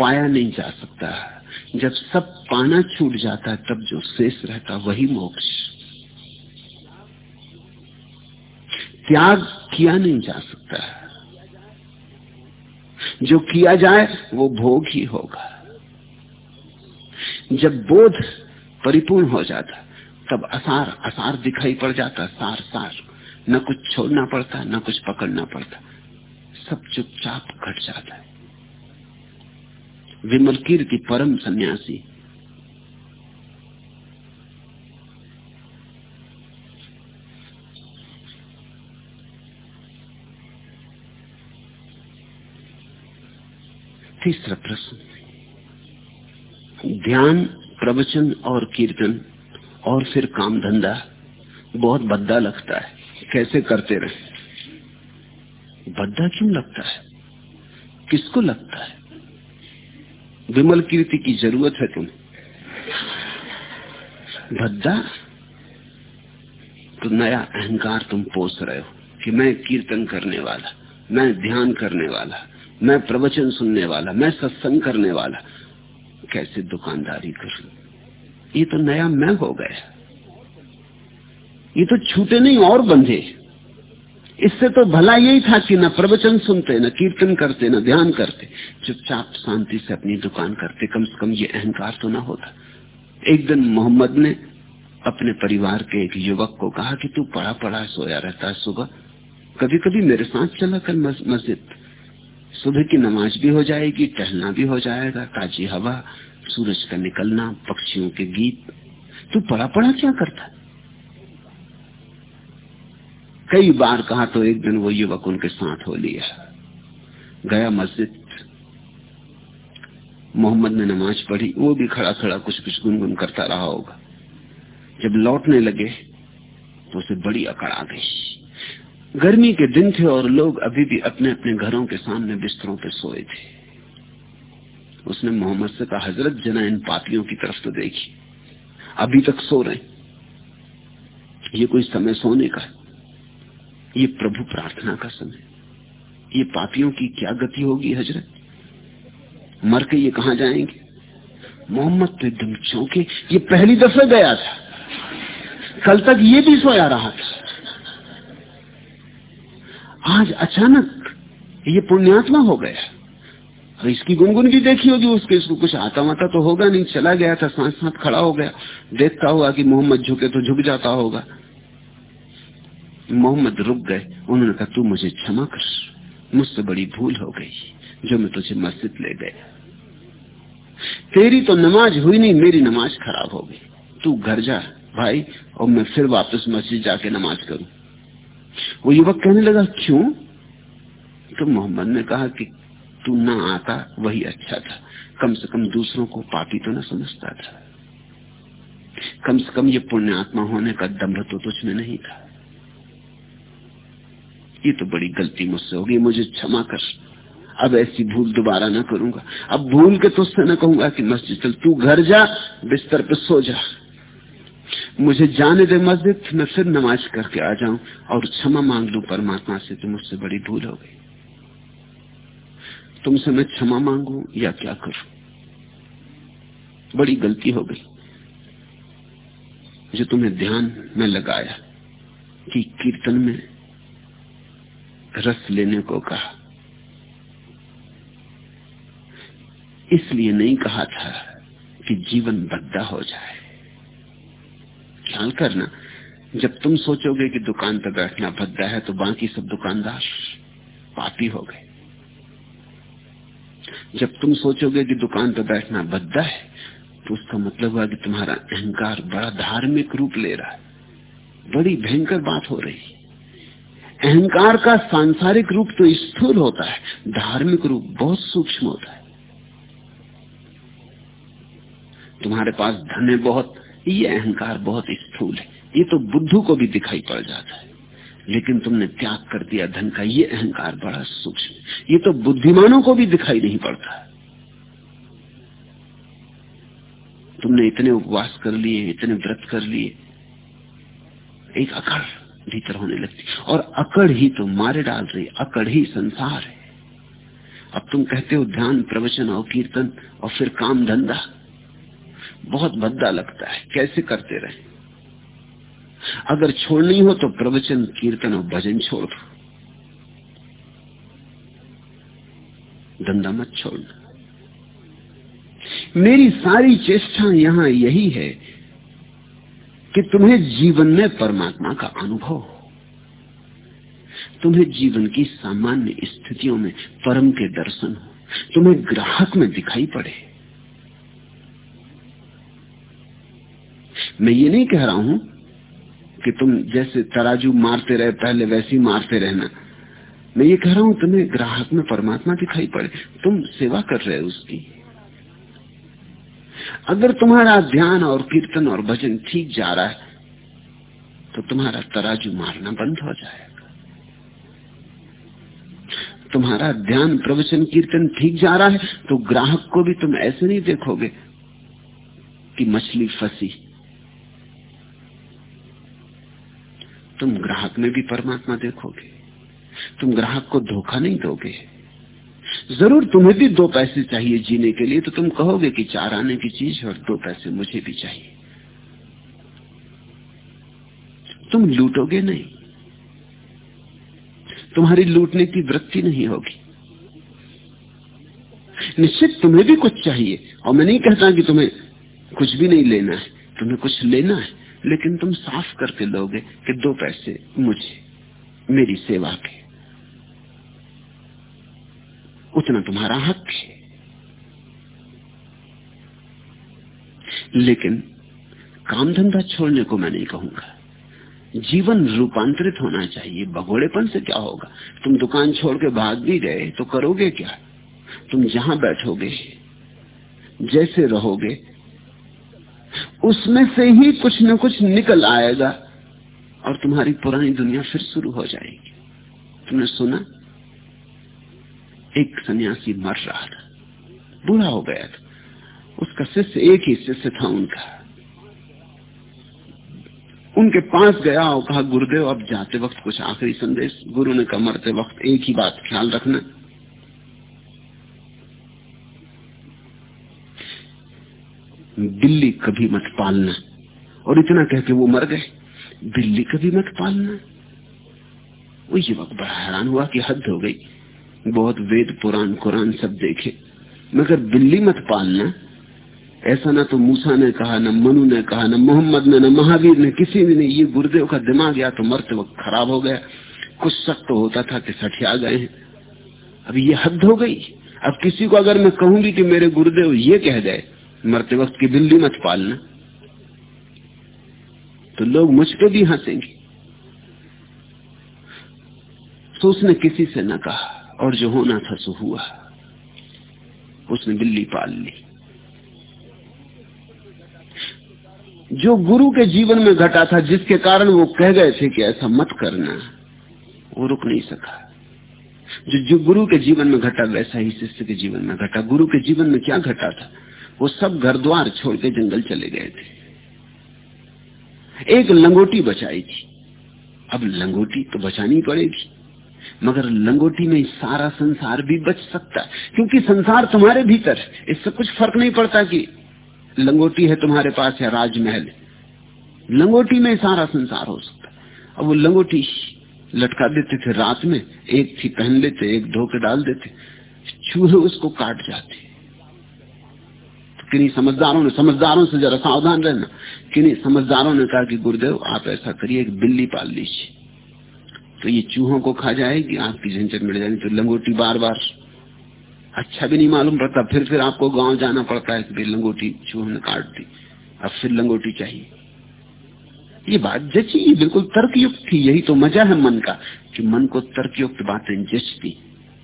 पाया नहीं जा सकता। जब सब पाना छूट जाता है, तब जो शेष रहता वही मोक्ष। त्याग किया नहीं जा सकता जो किया जाए, वो भोग ही होगा। जब बोध परिपूर्ण हो जाता, तब असार असार दिखाई पड़ जाता, सार सार। न कुछ छोड़ना पड़ता, न कुछ पकड़ना पड़ता। सब चुपचाप घट जाता है। विमल कीर्ति परम सन्यासी। तीसरा प्रश्न। ध्यान, प्रवचन और कीर्तन और फिर काम धंधा बहुत बद्दा लगता है। कैसे करते रहे? बद्दा क्यों लगता है? किसको लगता है? विमल कीर्ति की ज़रूरत है तुम्हें। भद्दा तो नया अहंकार तुम पोस रहे हो कि मैं कीर्तन करने वाला, मैं ध्यान करने वाला, मैं प्रवचन सुनने वाला, मैं सत्संग करने वाला। कैसे दुकानदारी करूँ ये तो नया मैं हो गया। ये तो छूटे नहीं और बंधे। इससे तो भला यही था कि न प्रवचन सुनते, न कीर्तन करते, न ध्यान करते। चुपचाप शांति से अपनी दुकान करते। कम से कम ये अहंकार तो ना होता। एक दिन मोहम्मद ने अपने परिवार के एक युवक को कहा कि तू पढ़ा पढ़ा, सोया रहता है सुबह। कभी कभी मेरे साथ चला कर मस्जिद। सुबह की नमाज़ भी हो जाएगी, टहलना भी हो जाएगा, ताजी हवा, सूरज का निकलना, पक्षियों के गीत। तू पढ़ा पढ़ा क्या करता कई बार कहा तो एक दिन वो युवक उनके साथ हो लिया। गया मस्जिद। मोहम्मद ने नमाज़ पढ़ी, वो भी खड़ा खड़ा कुछ कुछ गुनगुन करता रहा होगा। जब लौटने लगे तो उसे बड़ी अकड़ आ गई। गर्मी के दिन थे और लोग अभी भी अपने अपने घरों के सामने बिस्तरों पर सोए थे। उसने मोहम्मद से कहा, हज़रत जना इन पापियों की तरफ़ तो देखी अभी तक सो रहे ये कोई समय सोने का है ये प्रभु प्रार्थना का समय ये पापियों की क्या गति होगी हज़रत? मर के ये कहा जाएँगे? मोहम्मद तो एकदम चौंके। ये पहली दफे गया था। कल तक ये भी सोया रहा था। आज अचानक ये पुण्यात्मा हो गया। और इसकी गुनगुन भी देखी होगी उसके, इसको कुछ आता वाता तो होगा नहीं, चला गया था साथ साथ खड़ा हो गया। देखता हुआ कि मोहम्मद झुके तो झुक जाता होगा। मोहम्मद रुक गए। उन्होंने कहा, तू मुझे क्षमा कर। मुझसे बड़ी भूल हो गई, जो मैं तुझे मस्जिद ले गया। तेरी तो नमाज़ हुई नहीं, मेरी नमाज़ खराब हो गई। तू घर जा भाई, और मैं फिर वापस मस्जिद जाके नमाज़ करूँ। वो युवक कहने लगा, क्यों? तो मोहम्मद ने कहा कि तू ना आता, वही अच्छा था। कम से कम दूसरों को पापी तो ना समझता था। कम से कम ये पुण्य आत्मा होने का दम्भ तो तुझ में नहीं था। ये तो बड़ी गलती मुझसे होगी, मुझे क्षमा कर। अब ऐसी भूल दोबारा ना करूँगा। अब भूल के तुझसे ना कहूँगा कि मस्जिद चल, तू घर जा, बिस्तर पे सो जा। मुझे जाने दे मस्जिद, मैं फिर नमाज़ करके आ जाऊँ, और क्षमा मांग लू परमात्मा से तो मुझसे बड़ी भूल हो गई। तुमसे मैं क्षमा मांगू या क्या करूँ? बड़ी गलती हो गई। जो तुम्हें ध्यान में लगाया कि कीर्तन में रस लेने को कहा। इसलिए नहीं कहा था कि जीवन बद्दा हो जाए। ख्याल करना, जब तुम सोचोगे कि दुकान पर बैठना भद्दा है तो बाकी सब दुकानदार पापी हो गए। जब तुम सोचोगे कि दुकान पर बैठना भद्दा है तो उसका मतलब हुआ कि तुम्हारा अहंकार बड़ा धार्मिक रूप ले रहा है। बड़ी भयंकर बात हो रही अहंकार का सांसारिक रूप तो स्थूल होता है, धार्मिक रूप बहुत सूक्ष्म होता है। तुम्हारे पास धन है बहुत, ये अहंकार बहुत स्थूल है, ये तो बुद्धू को भी दिखाई पड़ जाता है। लेकिन तुमने त्याग कर दिया धन का, ये अहंकार बड़ा सूक्ष्म ये तो बुद्धिमानों को भी दिखाई नहीं पड़ता। तुमने इतने उपवास कर लिए, इतने व्रत कर लिए, एक अकड़। भीतर होने लगती। और अकड़ ही तो मारे डाल रही, अकड़ ही संसार है। अब तुम कहते हो ध्यान, प्रवचन और कीर्तन और फिर काम धंधा। बहुत भद्दा लगता है, कैसे करते रहे? अगर छोड़नी हो तो प्रवचन, कीर्तन और भजन छोड़ दो। धंधा मत छोड़ना। मेरी सारी चेष्टा यहाँ यही है कि तुम्हें जीवन में परमात्मा का अनुभव हो। तुम्हें जीवन की सामान्य स्थितियों में परम के दर्शन हो। तुम्हें ग्राहक में दिखाई पड़े। मैं ये नहीं कह रहा हूँ कि तुम जैसे तराजू मारते रहे पहले वैसी मारते रहना। मैं ये कह रहा हूँ, तुम्हें ग्राहक में परमात्मा दिखाई पड़े। तुम सेवा कर रहे हो उसकी। अगर तुम्हारा ध्यान और कीर्तन और भजन ठीक जा रहा है तो तुम्हारा तराजू मारना बंद हो जाएगा। तुम्हारा ध्यान, प्रवचन, कीर्तन ठीक जा रहा है तो ग्राहक को भी तुम ऐसे नहीं देखोगे कि मछली फंसी। तुम ग्राहक में भी परमात्मा देखोगे। तुम ग्राहक को धोखा नहीं दोगे। ज़रूर तुम्हें भी दो पैसे चाहिए जीने के लिए तो तुम कहोगे कि चार आने की चीज़ और दो पैसे मुझे भी चाहिए। तुम लूटोगे नहीं। तुम्हारी लूटने की वृत्ति नहीं होगी। निश्चित तुम्हें भी कुछ चाहिए। और मैं नहीं कहता कि तुम्हें कुछ भी नहीं लेना है। तुम्हें कुछ लेना है, लेकिन तुम साफ़ करके लोगे कि दो पैसे मुझे, मेरी सेवा के। उतना तुम्हारा हक है। लेकिन काम धंधा छोड़ने को मैं नहीं कहूँगा। जीवन रूपांतरित होना चाहिए। भगोड़ेपन से क्या होगा? तुम दुकान छोड़ के भाग भी गए तो करोगे क्या? तुम जहाँ बैठोगे, जैसे रहोगे, उसमें से ही कुछ न कुछ निकल आएगा और तुम्हारी पुरानी दुनिया फिर शुरू हो जाएगी। तुमने सुना? एक सन्यासी मर रहा था। बुरा हो गया था। उसका शिष्य एक ही शिष्य था उनका। उनके पास गया और कहा, गुरुदेव, अब जाते वक्त कुछ आखिरी संदेश। गुरु ने कहा, मरते वक्त एक ही बात ख्याल रखना। बिल्ली कभी मत पालना। और इतना कह के वो मर गए। बिल्ली कभी मत पालना। वो युवक बड़ा हैरान हुआ कि हद हो गई। बहुत वेद, पुराण, कुरान सब देखे। मगर बिल्ली मत पालना। ऐसा ना तो मूसा ने कहा, न मनु ने कहा, न मोहम्मद ने, न महावीर ने, किसी ने ये गुरुदेव का दिमाग या तो मरते वक्त खराब हो गया। कुछ शक तो होता था कि सठिया गए हैं। अब ये हद हो गई। अब किसी को अगर मैं कहूँगी कि मेरे गुरुदेव ये कह गए मरते वक्त की बिल्ली मत पालना। तो लोग मुझ पर भी हंसेंगे। तो उसने किसी से न कहा। और जो होना था सो हुआ। उसने बिल्ली पाल ली। जो गुरु के जीवन में घटा था, जिसके कारण वो कह गए थे कि ऐसा मत करना, वो रुक नहीं सका। जो जो गुरु के जीवन में घटा, वैसा ही शिष्य के जीवन में घटा। गुरु के जीवन में क्या घटा था? वो सब घर द्वार छोड़ के जंगल चले गए थे। एक लंगोटी बचाई थी। अब लंगोटी तो बचानी पड़ेगी। मगर लंगोटी में सारा संसार भी बच सकता है। क्योंकि संसार तुम्हारे भीतर इससे कुछ फ़र्क नहीं पड़ता कि लंगोटी है तुम्हारे पास या राजमहल लंगोटी में सारा संसार हो सकता अब वो लंगोटी लटका देते थे रात में, एक थी पहन लेते, एक धो के डाल देते, चूहे उसको काट जाते। किन्हीं समझदारों ने, समझदारों से जरा सावधान रहना। किन्हीं समझदारों ने कहा कि, गुरुदेव, आप ऐसा करिए, एक बिल्ली पाल लीजिए। तो ये चूहों को खा जाएगी आपकी झंझट मिल जाएगी तो लंगोटी बार बार अच्छा भी नहीं मालूम पड़ता फिर फिर आपको गाँव जाना पड़ता है कि लंगोटी चूहों ने काट दी, अब फिर लंगोटी चाहिए। ये बात जची, ये बिल्कुल तर्कयुक्त थी, यही तो मज़ा है मन का, कि मन को तर्कयुक्त बातें जचती,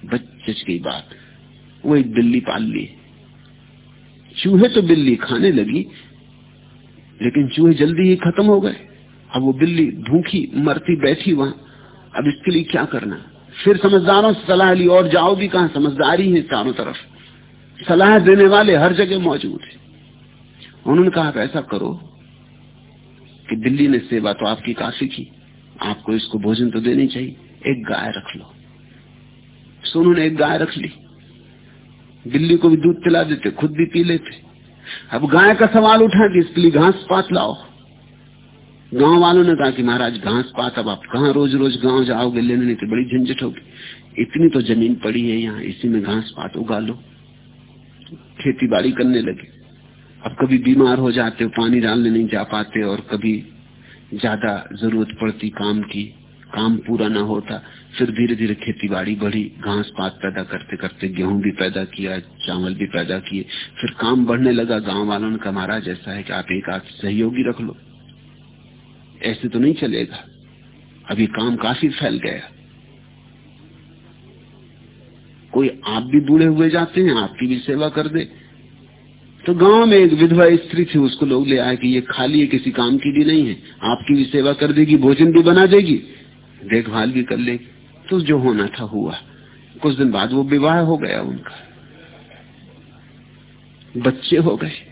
बच, जच गई बात। वो एक बिल्ली पाल ली। चूहे तो बिल्ली खाने लगी, लेकिन चूहे जल्दी ही खत्म हो गए। अब वो बिल्ली भूखी, मरती बैठी वहाँ। अब इसके लिए क्या करना? फिर समझदारों से सलाह ली, और जाओ भी कहा? समझदारी है चारों तरफ़। सलाह देने वाले हर जगह मौजूद है। उन्होंने कहा ऐसा करो कि दिल्ली ने सेवा तो आपकी काफ़ी की। आपको इसको भोजन तो देनी चाहिए। एक गाय रख लो। सो उन्होंने एक गाय रख ली। दिल्ली को भी दूध पिला देते, खुद भी पी लेते। अब गाय का सवाल उठा कि इसके लिए घास पात लाओ। गाँव वालों ने कहा कि महाराज, घास पात, अब आप कहा रोज रोज गाँव जाओगे? लेने की तो बड़ी झंझट होगी। इतनी तो ज़मीन पड़ी है यहाँ, इसी में घास पात उगा लो खेती बाड़ी करने लगे। अब कभी बीमार हो जाते हो, पानी डालने नहीं जा पाते और कभी ज़्यादा ज़रूरत पड़ती काम की, काम पूरा ना होता, फिर धीरे धीरे खेती बाड़ी बढ़ी, घास पात पैदा करते करते गेहूँ भी पैदा किया, चावल भी पैदा किए, फिर काम बढ़ने लगा। गाँव वालों ने कहा, महाराज, ऐसा है कि आप एक आध सहयोगी रख लो। ऐसे तो नहीं चलेगा। अभी काम काफ़ी फैल गया। कोई आप भी बूढ़े हुए जाते हैं, आपकी भी सेवा कर दे। तो गाँव में एक विधवा स्त्री थी, उसको लोग ले आए कि ये खाली है, किसी काम की भी नहीं है। आपकी भी सेवा कर देगी, भोजन भी बना देगी। देखभाल भी कर लेगी। तो जो होना था, हुआ। कुछ दिन बाद वो विवाह हो गया उनका। बच्चे हो गए।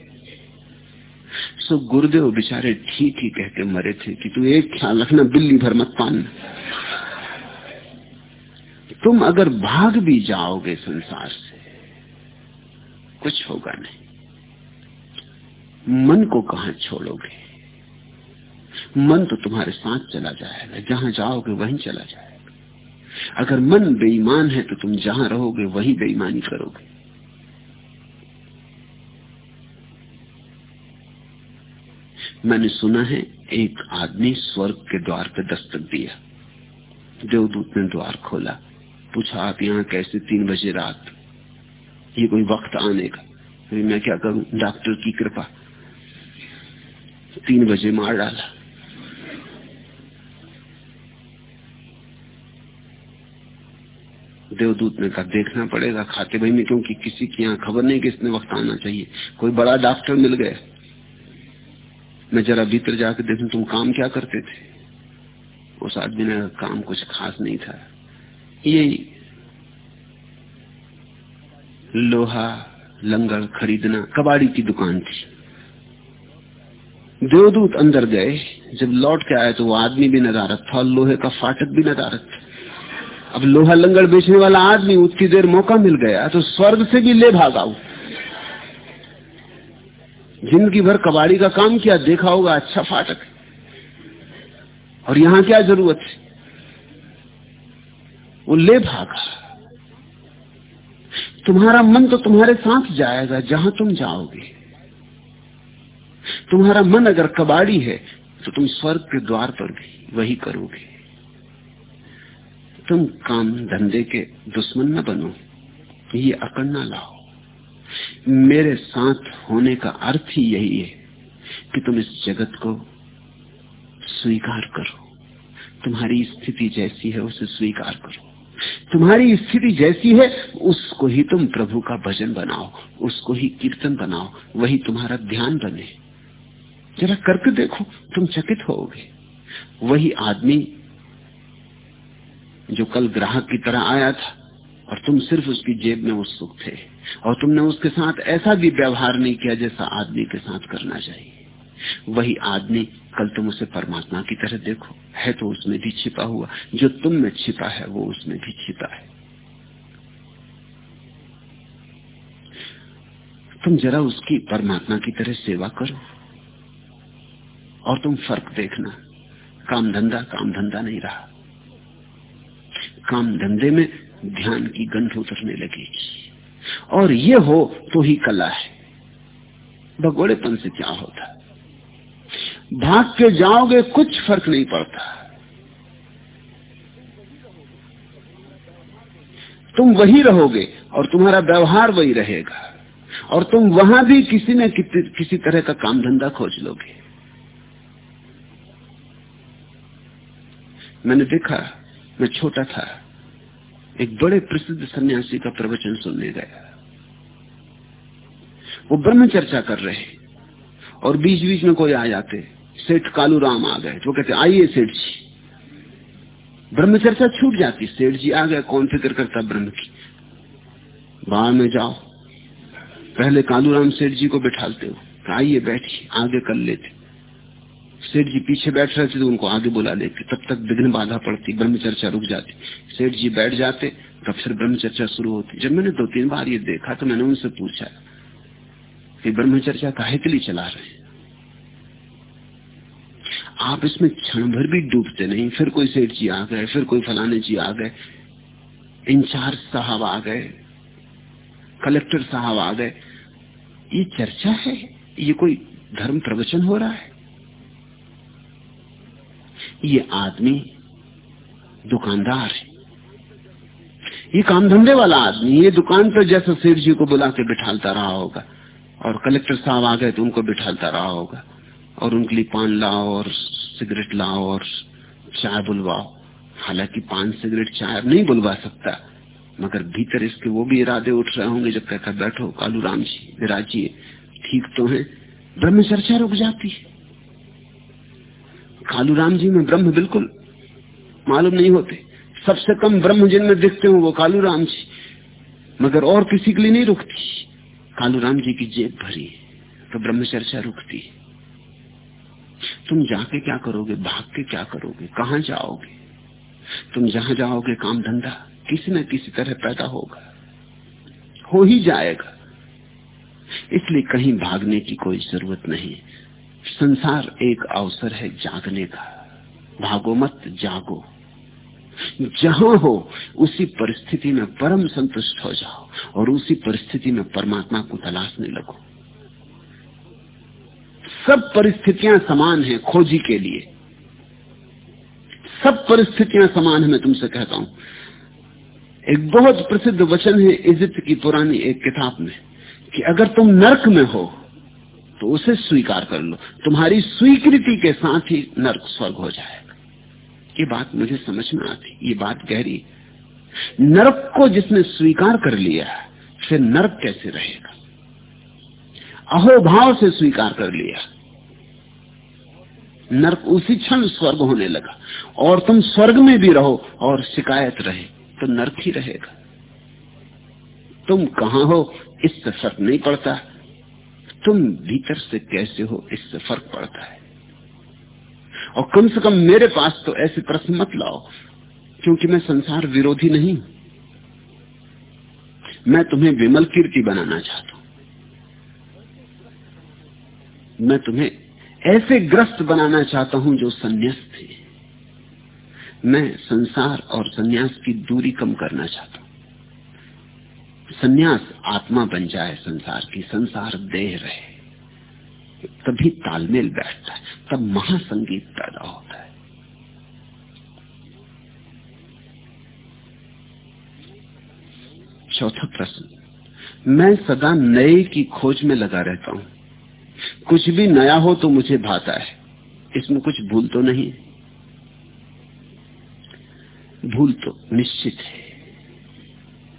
सो गुरुदेव बेचारे ठीक ही कहते मरे थे कि तू एक ख्याल रखना, बिल्ली भर मत पान। तुम अगर भाग भी जाओगे संसार से, कुछ होगा नहीं। मन को कहा छोड़ोगे? मन तो तुम्हारे साथ चला जाएगा, जहाँ जाओगे वहीं चला जाएगा। अगर मन बेईमान है तो तुम जहाँ रहोगे वहीं बेईमानी करोगे। मैंने सुना है, एक आदमी स्वर्ग के द्वार पर दस्तक दिया। देवदूत ने द्वार खोला। पूछा, आप यहाँ कैसे तीन बजे रात? ये कोई वक्त आने का? फिर मैं क्या करूँ? डॉक्टर की कृपा। तीन बजे मार डाला। देवदूत ने कहा, देखना पड़ेगा, खाते भाई में क्योंकि किसी की यहाँ खबर नहीं कि इसने वक्त आना चाहिए। कोई बड़ा डॉक्टर मिल गया। मैं जरा भीतर जाकर देखूँ तुम काम क्या करते थे। उस आदमी ने काम कुछ खास नहीं था। यही लोहा लंगर खरीदना कबाड़ी की दुकान थी। देवदूत अंदर गए। जब लौट के आए तो वो आदमी भी नदारत था और लोहे का फाटक भी नदारत था। अब लोहा लंगड़ बेचने वाला आदमी उतनी देर मौका मिल गया तो स्वर्ग से भी ले भागा ज़िंदगी भर कबाड़ी का काम किया, देखा होगा अच्छा फाटक और यहाँ क्या ज़रूरत है? वो ले भागा। तुम्हारा मन तो तुम्हारे साथ जाएगा, जहाँ तुम जाओगे। तुम्हारा मन अगर कबाड़ी है तो तुम स्वर्ग के द्वार पर भी वही करोगे। तुम काम धंधे के दुश्मन न बनो, ये अकड़ ना लाओ। मेरे साथ होने का अर्थ ही यही है कि तुम इस जगत को स्वीकार करो। तुम्हारी स्थिति जैसी है, उसे स्वीकार करो। तुम्हारी स्थिति जैसी है, उसको ही तुम प्रभु का भजन बनाओ, उसको ही कीर्तन बनाओ, वही तुम्हारा ध्यान बने। जरा करके देखो, तुम चकित होगे। वही आदमी जो कल ग्राहक की तरह आया था और तुम सिर्फ़ उसकी जेब में उत्सुक थे। और तुमने उसके साथ ऐसा भी व्यवहार नहीं किया जैसा आदमी के साथ करना चाहिए। वही आदमी कल तुम उसे परमात्मा की तरह देखो। है तो उसमें भी छिपा हुआ। जो तुम में छिपा है, वो उसमें भी छिपा है। तुम जरा उसकी परमात्मा की तरह सेवा करो। और तुम फ़र्क देखना। काम धंधा काम धंधा नहीं रहा। काम धंधे में ध्यान की गंध उतरने लगेगी और ये हो तो ही कला है। भगोड़ेपन से क्या होता? भाग के जाओगे कुछ फ़र्क नहीं पड़ता। तुम वही रहोगे और तुम्हारा व्यवहार वही रहेगा। और तुम वहाँ भी किसी न किसी तरह का काम धंधा खोज लोगे। मैंने देखा, मैं छोटा था। एक बड़े प्रसिद्ध सन्यासी का प्रवचन सुनने गया। वो ब्रह्म चर्चा कर रहे और बीच बीच में कोई आ जाते। सेठ कालू राम आ गए। तो कहते, आइए सेठ जी। ब्रह्म चर्चा छूट जाती। सेठ जी आ गए, कौन फ़िक्र करता ब्रह्म की? बाहर में जाओ। पहले कालूराम सेठ जी को बिठाते हो। आइए बैठिए, आगे कर लेते सेठ जी पीछे बैठ रहे थे तो उनको आगे बुला लेते। तब तक विघ्न बाधा पड़ती, ब्रह्मचर्चा रुक जाती। सेठ जी बैठ जाते, तब फिर ब्रह्म चर्चा शुरू होती। जब मैंने दो तीन बार ये देखा तो मैंने उनसे पूछा कि ब्रह्मचर्चा काहे के लिए चला रहे आप इसमें क्षण भर भी डूबते नहीं, फिर कोई सेठ जी आ गए, फिर कोई फलाने जी आ गए इंचार्ज साहब आ गए, कलेक्टर साहब आ गए। ये चर्चा है? ये कोई धर्म प्रवचन हो रहा है? ये आदमी दुकानदार है। ये काम धंधे वाला आदमी ये दुकान पर जैसे सेठ जी को बुला के बिठालता रहा होगा और कलेक्टर साहब आ गए तो उनको बिठालता रहा होगा और उनके लिए पान लाओ और सिगरेट लाओ और चाय बुलवाओ। हालाँकि पान, सिगरेट, चाय नहीं बुलवा सकता, मगर भीतर इसके वो भी इरादे उठ रहे होंगे जब कहकर बैठो, कालू राम जी विराजिए ठीक तो है? ब्रह्म चर्चा रुक जाती है। कालू राम जी में ब्रह्म बिल्कुल मालूम नहीं होते। सबसे कम ब्रह्म जिनमें दिखते हो वो कालू राम जी। मगर और किसी के लिए नहीं रुकती। कालू राम जी की जेब भरी तो ब्रह्म चर्चा रुकती तुम जाके क्या करोगे? भाग के क्या करोगे? कहा जाओगे? तुम जहाँ जाओगे, काम धंधा किसी न किसी तरह पैदा होगा? हो ही जाएगा। इसलिए कहीं भागने की कोई ज़रूरत नहीं संसार एक अवसर है जागने का। भागो मत, जागो। जहाँ हो, उसी परिस्थिति में परम संतुष्ट हो जाओ और उसी परिस्थिति में परमात्मा को तलाशने लगो। सब परिस्थितियाँ समान हैं खोजी के लिए। सब परिस्थितियाँ समान है, मैं तुमसे कहता हूँ। एक बहुत प्रसिद्ध वचन है इजिप्त की पुरानी एक किताब में कि अगर तुम नरक में हो तो उसे स्वीकार कर लो। तुम्हारी स्वीकृति के साथ ही नर्क स्वर्ग हो जाएगा। ये बात मुझे समझ में आती। ये बात गहरी। नरक को जिसने स्वीकार कर लिया फिर नरक कैसे रहेगा? अहोभाव से स्वीकार कर लिया। नरक उसी क्षण स्वर्ग होने लगा। और तुम स्वर्ग में भी रहो और शिकायत रहे तो नरक ही रहेगा। तुम कहा हो? इससे फ़र्क नहीं पड़ता। तुम भीतर से कैसे हो, इससे फ़र्क पड़ता है। और कम से कम मेरे पास तो ऐसे प्रश्न मत लाओ, क्योंकि मैं संसार विरोधी नहीं मैं तुम्हें विमल कीर्ति बनाना चाहता हूँ। मैं तुम्हें ऐसे ग्रस्त बनाना चाहता हूँ जो संन्यास थे मैं संसार और संन्यास की दूरी कम करना चाहता हूँ। संन्यास आत्मा बन जाए संसार की, संसार देह रहे, तभी तालमेल बैठता है, तब महासंगीत पैदा होता है। चौथा प्रश्न, मैं सदा नए की खोज में लगा रहता हूँ। कुछ भी नया हो तो मुझे भाता है, इसमें कुछ भूल तो नहीं भूल तो निश्चित है।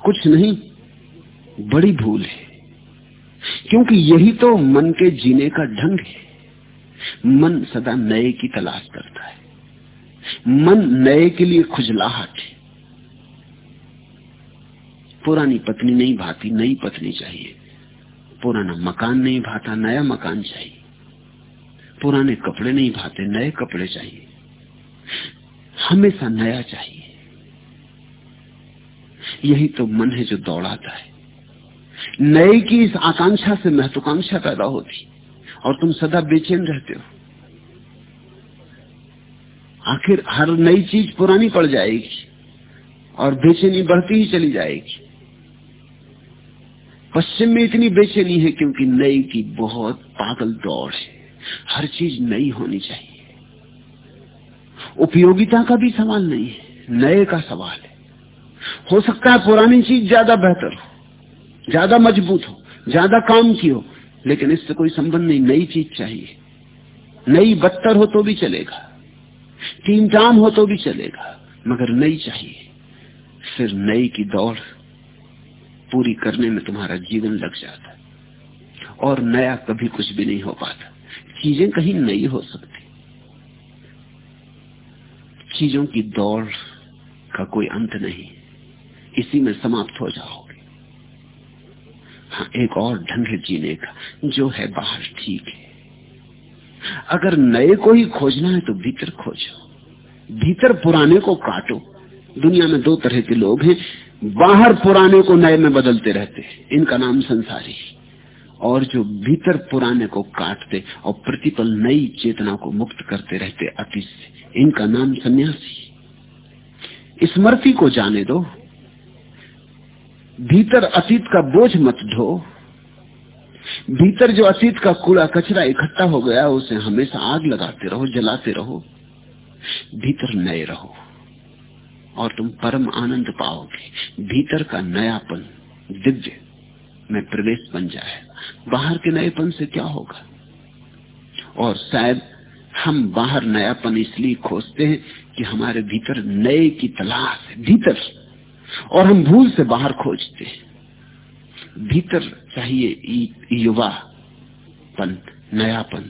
कुछ नहीं बड़ी भूल है। क्योंकि यही तो मन के जीने का ढंग है। मन सदा नए की तलाश करता है। मन नए के लिए खुजलाहट है। पुरानी पत्नी नहीं भाती, नई पत्नी चाहिए। पुराना मकान नहीं भाता, नया मकान चाहिए। पुराने कपड़े नहीं भाते, नए कपड़े चाहिए। हमेशा नया चाहिए। यही तो मन है जो दौड़ाता है। नए की इस आकांक्षा से महत्वाकांक्षा पैदा होती और तुम सदा बेचैन रहते हो। आखिर हर नई चीज़ पुरानी पड़ जाएगी और बेचैनी बढ़ती ही चली जाएगी। पश्चिम में इतनी बेचैनी है क्योंकि नई की बहुत पागल दौड़ है। हर चीज़ नई होनी चाहिए। उपयोगिता का भी सवाल नहीं है, नए का सवाल है। हो सकता है पुरानी चीज़ ज़्यादा बेहतर हो। ज़्यादा मज़बूत हो, ज़्यादा काम की हो लेकिन इससे कोई संबंध नहीं, नई चीज़ चाहिए। नई बदतर हो तो भी चलेगा, तीन टाम हो तो भी चलेगा, मगर नई चाहिए। फिर नई की दौड़ पूरी करने में तुम्हारा जीवन लग जाता और नया कभी कुछ भी नहीं हो पाता। चीज़ें कहीं नई हो सकती। चीज़ों की दौड़ का कोई अंत नहीं। इसी में समाप्त हो जाओगे एक और ढंग है जीने का, जो है बाहर ठीक है। अगर नए को ही खोजना है तो भीतर खोजो। भीतर पुराने को काटो। दुनिया में दो तरह के लोग हैं, बाहर पुराने को नए में बदलते रहते इनका नाम संसारी और जो भीतर पुराने को काटते और प्रतिपल नई चेतना को मुक्त करते रहते अतीत से इनका नाम सन्यासी स्मृति को जाने दो। भीतर अतीत का बोझ मत ढो। भीतर जो अतीत का कूड़ा कचरा इकट्ठा हो गया, उसे हमेशा आग लगाते रहो, जलाते रहो। भीतर नए रहो और तुम परम आनंद पाओगे। भीतर का नयापन, दिव्य में प्रवेश बन जाएगा बाहर के नएपन से क्या होगा? और शायद हम बाहर नयापन इसलिए खोजते हैं कि हमारे भीतर नए की तलाश है भीतर और हम भूल से बाहर खोजते भीतर चाहिए युवा युवापन नयापन,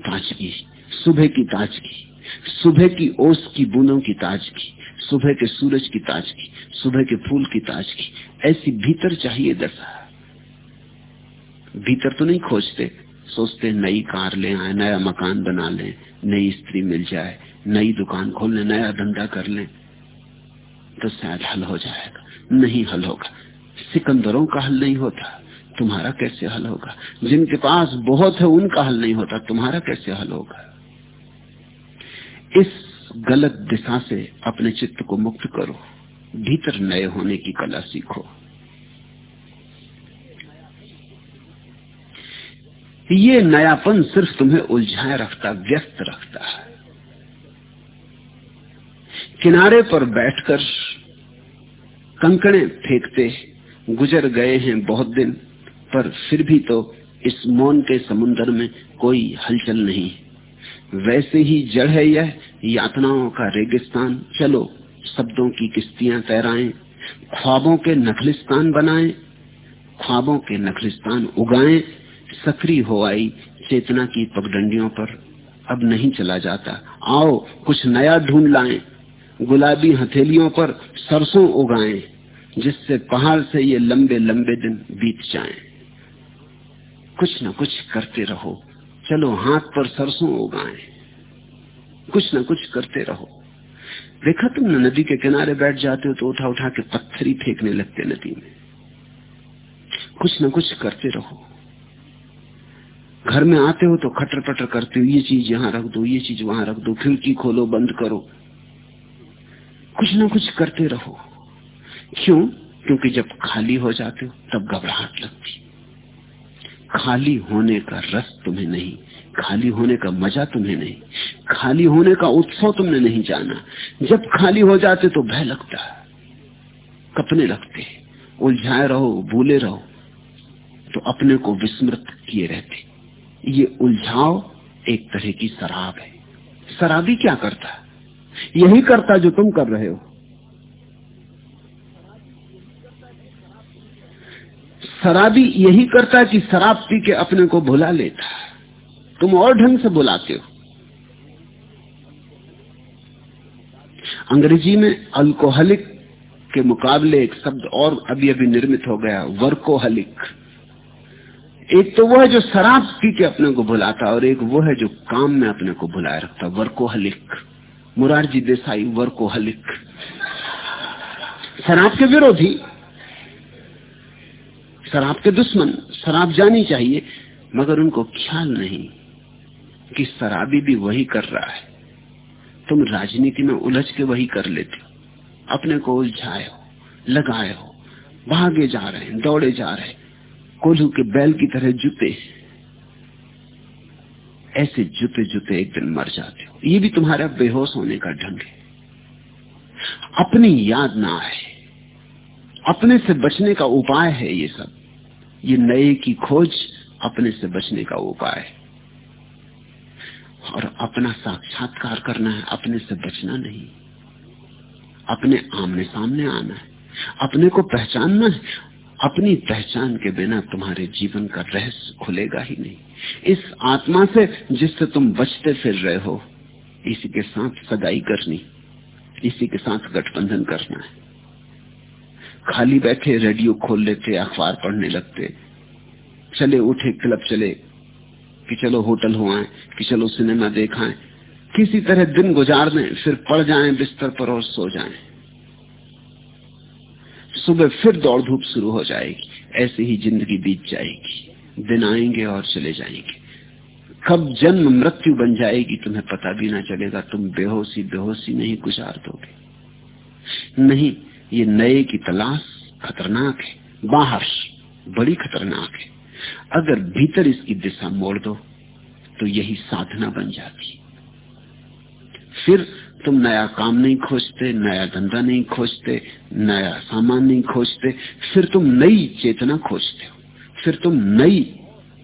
ताजगी। सुबह की ताजगी। सुबह की ओस की बूंदों की ताजगी। सुबह के सूरज की ताजगी। सुबह के फूल की ताजगी। ऐसी भीतर चाहिए दशा। भीतर तो नहीं खोजते। सोचते नई कार ले आए, नया मकान बना लें, नई स्त्री मिल जाए, नई दुकान खोल लें, नया धंधा कर लें। तो शायद हल हो जाएगा। नहीं हल होगा। सिकंदरों का हल नहीं होता। तुम्हारा कैसे हल होगा? जिनके पास बहुत है, उनका हल नहीं होता। तुम्हारा कैसे हल होगा? इस गलत दिशा से अपने चित्त को मुक्त करो। भीतर नए होने की कला सीखो। ये नयापन सिर्फ़ तुम्हें उलझाए रखता, व्यस्त रखता है। किनारे पर बैठकर कंकड़े फेंकते गुजर गए हैं बहुत दिन, पर फिर भी तो इस मौन के समुन्दर में कोई हलचल नहीं। वैसे ही जड़ है यह यातनाओं का रेगिस्तान। चलो, शब्दों की किस्तियाँ तैराएँ, ख्वाबों के नखलिस्तान बनाएँ, ख्वाबों के नखलिस्तान उगाएँ सक्रिय हो आई चेतना की पगडंडियों पर। अब नहीं चला जाता। आओ, कुछ नया ढूंढ लाएँ। गुलाबी हथेलियों पर सरसों उगाएँ, जिससे पहाड़ से ये लंबे लंबे दिन बीत जाएँ। कुछ ना कुछ करते रहो, चलो हाथ पर सरसों उगाएँ। कुछ ना कुछ करते रहो। देखा तुमने नदी के किनारे बैठ जाते हो तो उठा उठा के पत्थर फेंकने लगते नदी में। कुछ ना कुछ करते रहो। घर में आते हो तो खटर पटर करते हो, ये चीज़ यहाँ रख दो, ये चीज़ वहाँ रख दो, खिड़की खोलो, बंद करो। कुछ ना कुछ करते रहो। क्यों? क्योंकि जब खाली हो जाते हो, तब घबराहट लगती। खाली होने का रस तुम्हें नहीं, खाली होने का मज़ा तुम्हें नहीं, खाली होने का उत्सव तुमने नहीं जाना। जब खाली हो जाते तो भय लगता। कपने लगते, उलझाए रहो, भूले रहो तो अपने को विस्मृत किए रहते। ये उलझाव एक तरह की शराब है। शराबी क्या करता? यही करता जो तुम कर रहे हो। शराबी यही करता कि शराब पी के अपने को भुला लेता। तुम और ढंग से बुलाते हो। अंग्रेज़ी में अल्कोहलिक के मुकाबले एक शब्द और अभी अभी निर्मित हो गया, वर्कोहलिक। एक तो वो है जो शराब पी के अपने को भुलाता और एक वो है जो काम में अपने को भुलाए रखता, वर्कोहलिक। मुरारजी देसाई वर्कोहलिक शराब के विरोधी, शराब के दुश्मन, शराब जानी चाहिए, मगर उनको ख्याल नहीं कि शराबी भी वही कर रहा है। तुम राजनीति में उलझ के वही कर लेते हो। अपने को उलझाए हो, लगाए हो, भागे जा रहे हैं, दौड़े जा रहे हैं। कोल्हू के बैल की तरह जुते ऐसे जुते जुते एक दिन मर जाते हो। ये भी तुम्हारा बेहोश होने का ढंग है। अपनी याद ना आए। अपने से बचने का उपाय है ये सब। ये नए की खोज अपने से बचने का उपाय है। और अपना साक्षात्कार करना है, अपने से बचना नहीं। अपने आमने सामने आना है। अपने को पहचानना है। अपनी पहचान के बिना तुम्हारे जीवन का रहस्य खुलेगा ही नहीं। इस आत्मा से जिससे तुम बचते फिर रहे हो इसी के साथ सगाई करनी, इसी के साथ गठबंधन करना है। खाली बैठे रेडियो खोल लेते, अखबार पढ़ने लगते। चले उठे, क्लब चले, कि चलो होटल हो आए कि चलो सिनेमा देखाएँ। किसी तरह दिन गुजार दें फिर पड़ जाएँ, बिस्तर पर और सो जाएँ। सुबह फिर दौड़ धूप शुरू हो जाएगी, ऐसे ही ज़िंदगी बीत जाएगी। दिन आएँगे और चले जाएँगे। कब जन्म मृत्यु बन जाएगी तुम्हें पता भी ना चलेगा। तुम बेहोशी बेहोशी नहीं गुजार दोगे नहीं, ये नए की तलाश खतरनाक है। बाहर बड़ी खतरनाक है। अगर भीतर इसकी दिशा मोड़ दो तो यही साधना बन जाती फिर तुम नया काम नहीं खोजते, नया धंधा नहीं खोजते, नया सामान नहीं खोजते, फिर तुम नई चेतना खोजते हो, फिर तुम नई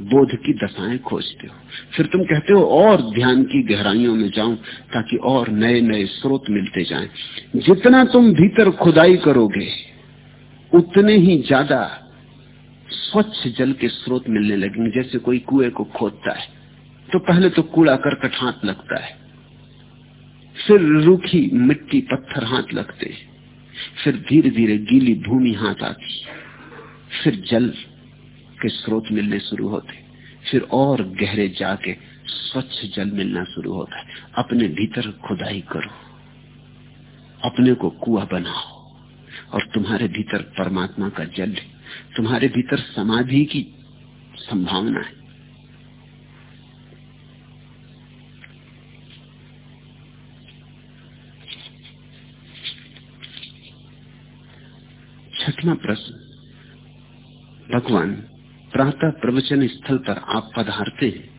बोध की दशाएँ खोजते हो। फिर तुम कहते हो, और ध्यान की गहराइयों में जाऊँ ताकि और नए नए स्रोत मिलते जाएँ। जितना तुम भीतर खुदाई करोगे, उतने ही ज़्यादा स्वच्छ जल के स्रोत मिलने लगेंगे, जैसे कोई कुएँ को खोदता है। तो पहले तो कूड़ा करकट हाथ लगता है, फिर रूखी मिट्टी पत्थर हाथ लगते फिर धीरे धीरे गीली भूमि हाथ आती फिर जल के स्रोत मिलने शुरू होते फिर और गहरे जाके स्वच्छ जल मिलना शुरू होता है। अपने भीतर खुदाई करो। अपने को कुआ बनाओ। और तुम्हारे भीतर परमात्मा का जल है। तुम्हारे भीतर समाधि की संभावना है। छठवा प्रश्न। भगवान प्रातः प्रवचन स्थल पर आप पधारते हैं।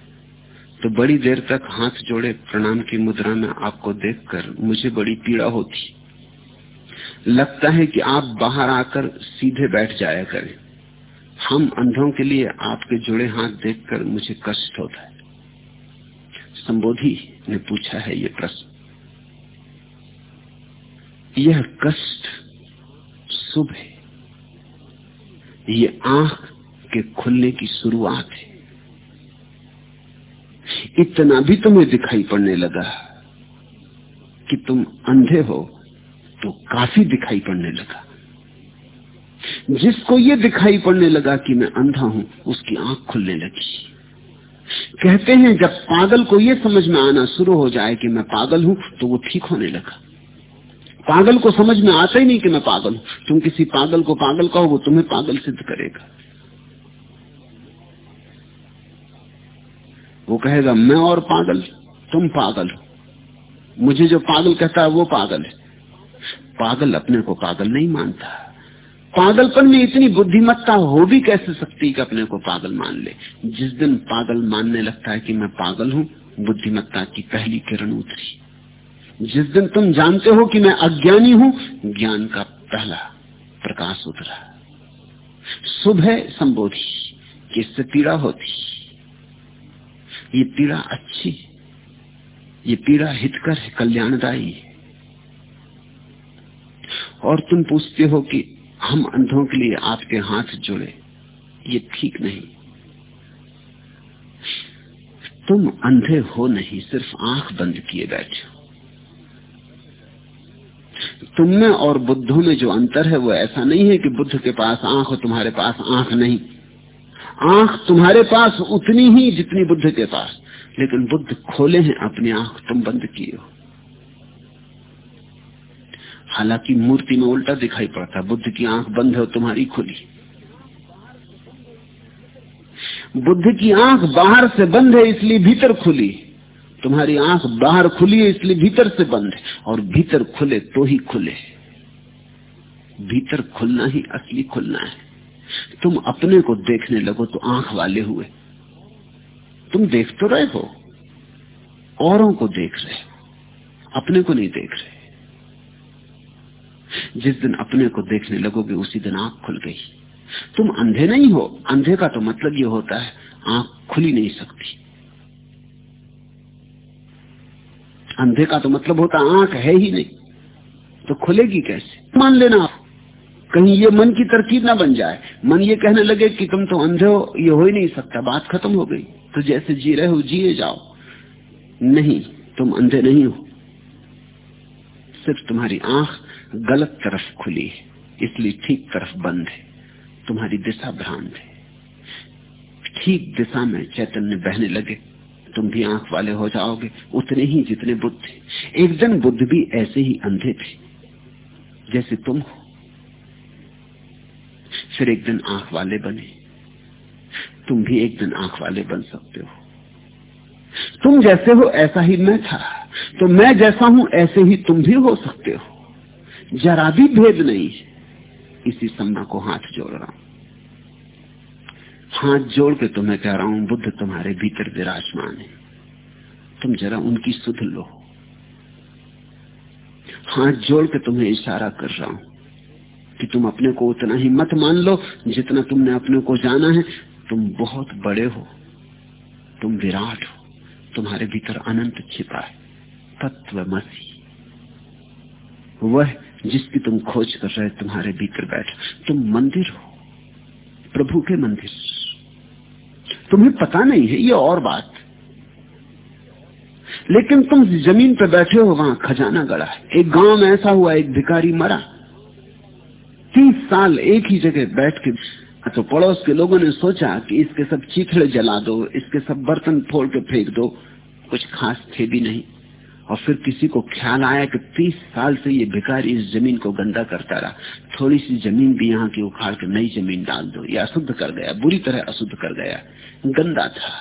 तो बड़ी देर तक हाथ जोड़े प्रणाम की मुद्रा में आपको देखकर मुझे बड़ी पीड़ा होती। लगता है कि आप बाहर आकर सीधे बैठ जाया करें। हम अंधों के लिए आपके जुड़े हाथ देखकर मुझे कष्ट होता है। संबोधि ने पूछा है ये प्रश्न। यह कष्ट शुभ है। ये आँख के खुलने की शुरुआत है। इतना भी तुम्हें दिखाई पड़ने लगा कि तुम अंधे हो तो काफ़ी दिखाई पड़ने लगा। जिसको ये दिखाई पड़ने लगा कि मैं अंधा हूँ, उसकी आँख खुलने लगी। कहते हैं, जब पागल को यह समझ में आना शुरू हो जाए कि मैं पागल हूँ तो वो ठीक होने लगा। पागल को समझ में आता ही नहीं कि मैं पागल हूँ। तुम किसी पागल को पागल कहो वो तुम्हें पागल सिद्ध करेगा। वो कहेगा, मैं और पागल? तुम पागल? मुझे जो पागल कहता है, वो पागल है। पागल अपने को पागल नहीं मानता। पागलपन में इतनी बुद्धिमत्ता हो भी कैसे सकती कि अपने को पागल मान ले? जिस दिन पागल मानने लगता है कि मैं पागल हूँ, बुद्धिमत्ता की पहली किरण उतरी। जिस दिन तुम जानते हो कि मैं अज्ञानी हूँ, ज्ञान का पहला प्रकाश उतरा। सुबह संबोधि, किससे पीड़ा होती? ये पीड़ा अच्छी ये पीड़ा हितकर है, कल्याणदायी है। और तुम पूछते हो कि हम अंधों के लिए आपके हाथ जुड़े, ये ठीक नहीं। तुम अंधे हो नहीं, सिर्फ़ आँख बंद किए बैठे हो। तुम में और बुद्धों में जो अंतर है, वो ऐसा नहीं है कि बुद्ध के पास आँख हो तुम्हारे पास आँख नहीं। आँख तुम्हारे पास उतनी ही जितनी बुद्ध के पास। लेकिन बुद्ध खोले हैं अपनी आँख, तुम बंद किए हो। हालाँकि मूर्ति में उल्टा दिखाई पड़ता है बुद्ध की आँख बंद है तुम्हारी खुली। बुद्ध की आँख बाहर से बंद है, इसलिए भीतर खुली। तुम्हारी आँख बाहर खुली है, इसलिए भीतर से बंद है। और भीतर खुले तो ही खुले। भीतर खुलना ही असली खुलना है। तुम अपने को देखने लगो तो आँख वाले हुए। तुम देख तो रहे हो, औरों को देख रहे, अपने को नहीं देख रहे। जिस दिन अपने को देखने लगोगे, उसी दिन आँख खुल गई। तुम अंधे नहीं हो, अंधे का तो मतलब ये होता है, आँख खुली नहीं सकती। अंधे का तो मतलब होता आँख है ही नहीं तो खुलेगी कैसे? मान लेना आप। कहीं ये मन की तरकीब ना बन जाए। मन ये कहने लगे कि तुम तो अंधे हो, ये हो ही नहीं सकता। बात खत्म हो गई। तो जैसे जी रहे हो, जिए जाओ। नहीं, तुम अंधे नहीं हो। सिर्फ़ तुम्हारी आँख गलत तरफ़ खुली है। इसलिए ठीक तरफ़ बंद है। तुम्हारी दिशा भ्रांत है। ठीक दिशा में चैतन्य बहने लगे। तुम भी आँख वाले हो जाओगे, उतने ही जितने बुद्ध थे एक दिन बुद्ध भी ऐसे ही अंधे थे, जैसे तुम हो। फिर एक दिन आँख वाले बने। तुम भी एक दिन आँख वाले बन सकते हो। तुम जैसे हो ऐसा ही मैं था तो मैं जैसा हूँ ऐसे ही तुम भी हो सकते हो। जरा भी भेद नहीं। इसी सम्मा को हाथ जोड़ रहा हूँ। हाथ जोड़ के तुम्हें कह रहा हूँ, बुद्ध तुम्हारे भीतर विराजमान है। तुम जरा उनकी सुध लो। हाथ जोड़ के तुम्हें इशारा कर रहा हूँ। कि तुम अपने को उतना ही मत मान लो जितना तुमने अपने को जाना है। तुम बहुत बड़े हो। तुम विराट हो। तुम्हारे भीतर अनंत छिपा है। तत्व मसी। वह जिसकी तुम खोज कर रहे तुम्हारे भीतर बैठ। तुम मंदिर हो। प्रभु के मंदिर। तुम्हें पता नहीं है, ये और बात। लेकिन तुम ज़मीन पर बैठे हो, वहाँ खजाना गड़ा है। एक गाँव में ऐसा हुआ, एक भिकारी मरा। साल एक ही जगह बैठ के तो पड़ोस के लोगों ने सोचा कि इसके सब चीखड़े जला दो, इसके सब बर्तन फोड़ के फेंक दो, कुछ खास थे भी नहीं। और फिर किसी को ख्याल आया कि तीस साल से ये भिखारी इस ज़मीन को गंदा करता रहा। थोड़ी सी ज़मीन भी यहाँ की उखाड़ के नई ज़मीन डाल दो, ये अशुद्ध कर गया, बुरी तरह अशुद्ध कर गया। गंदा था।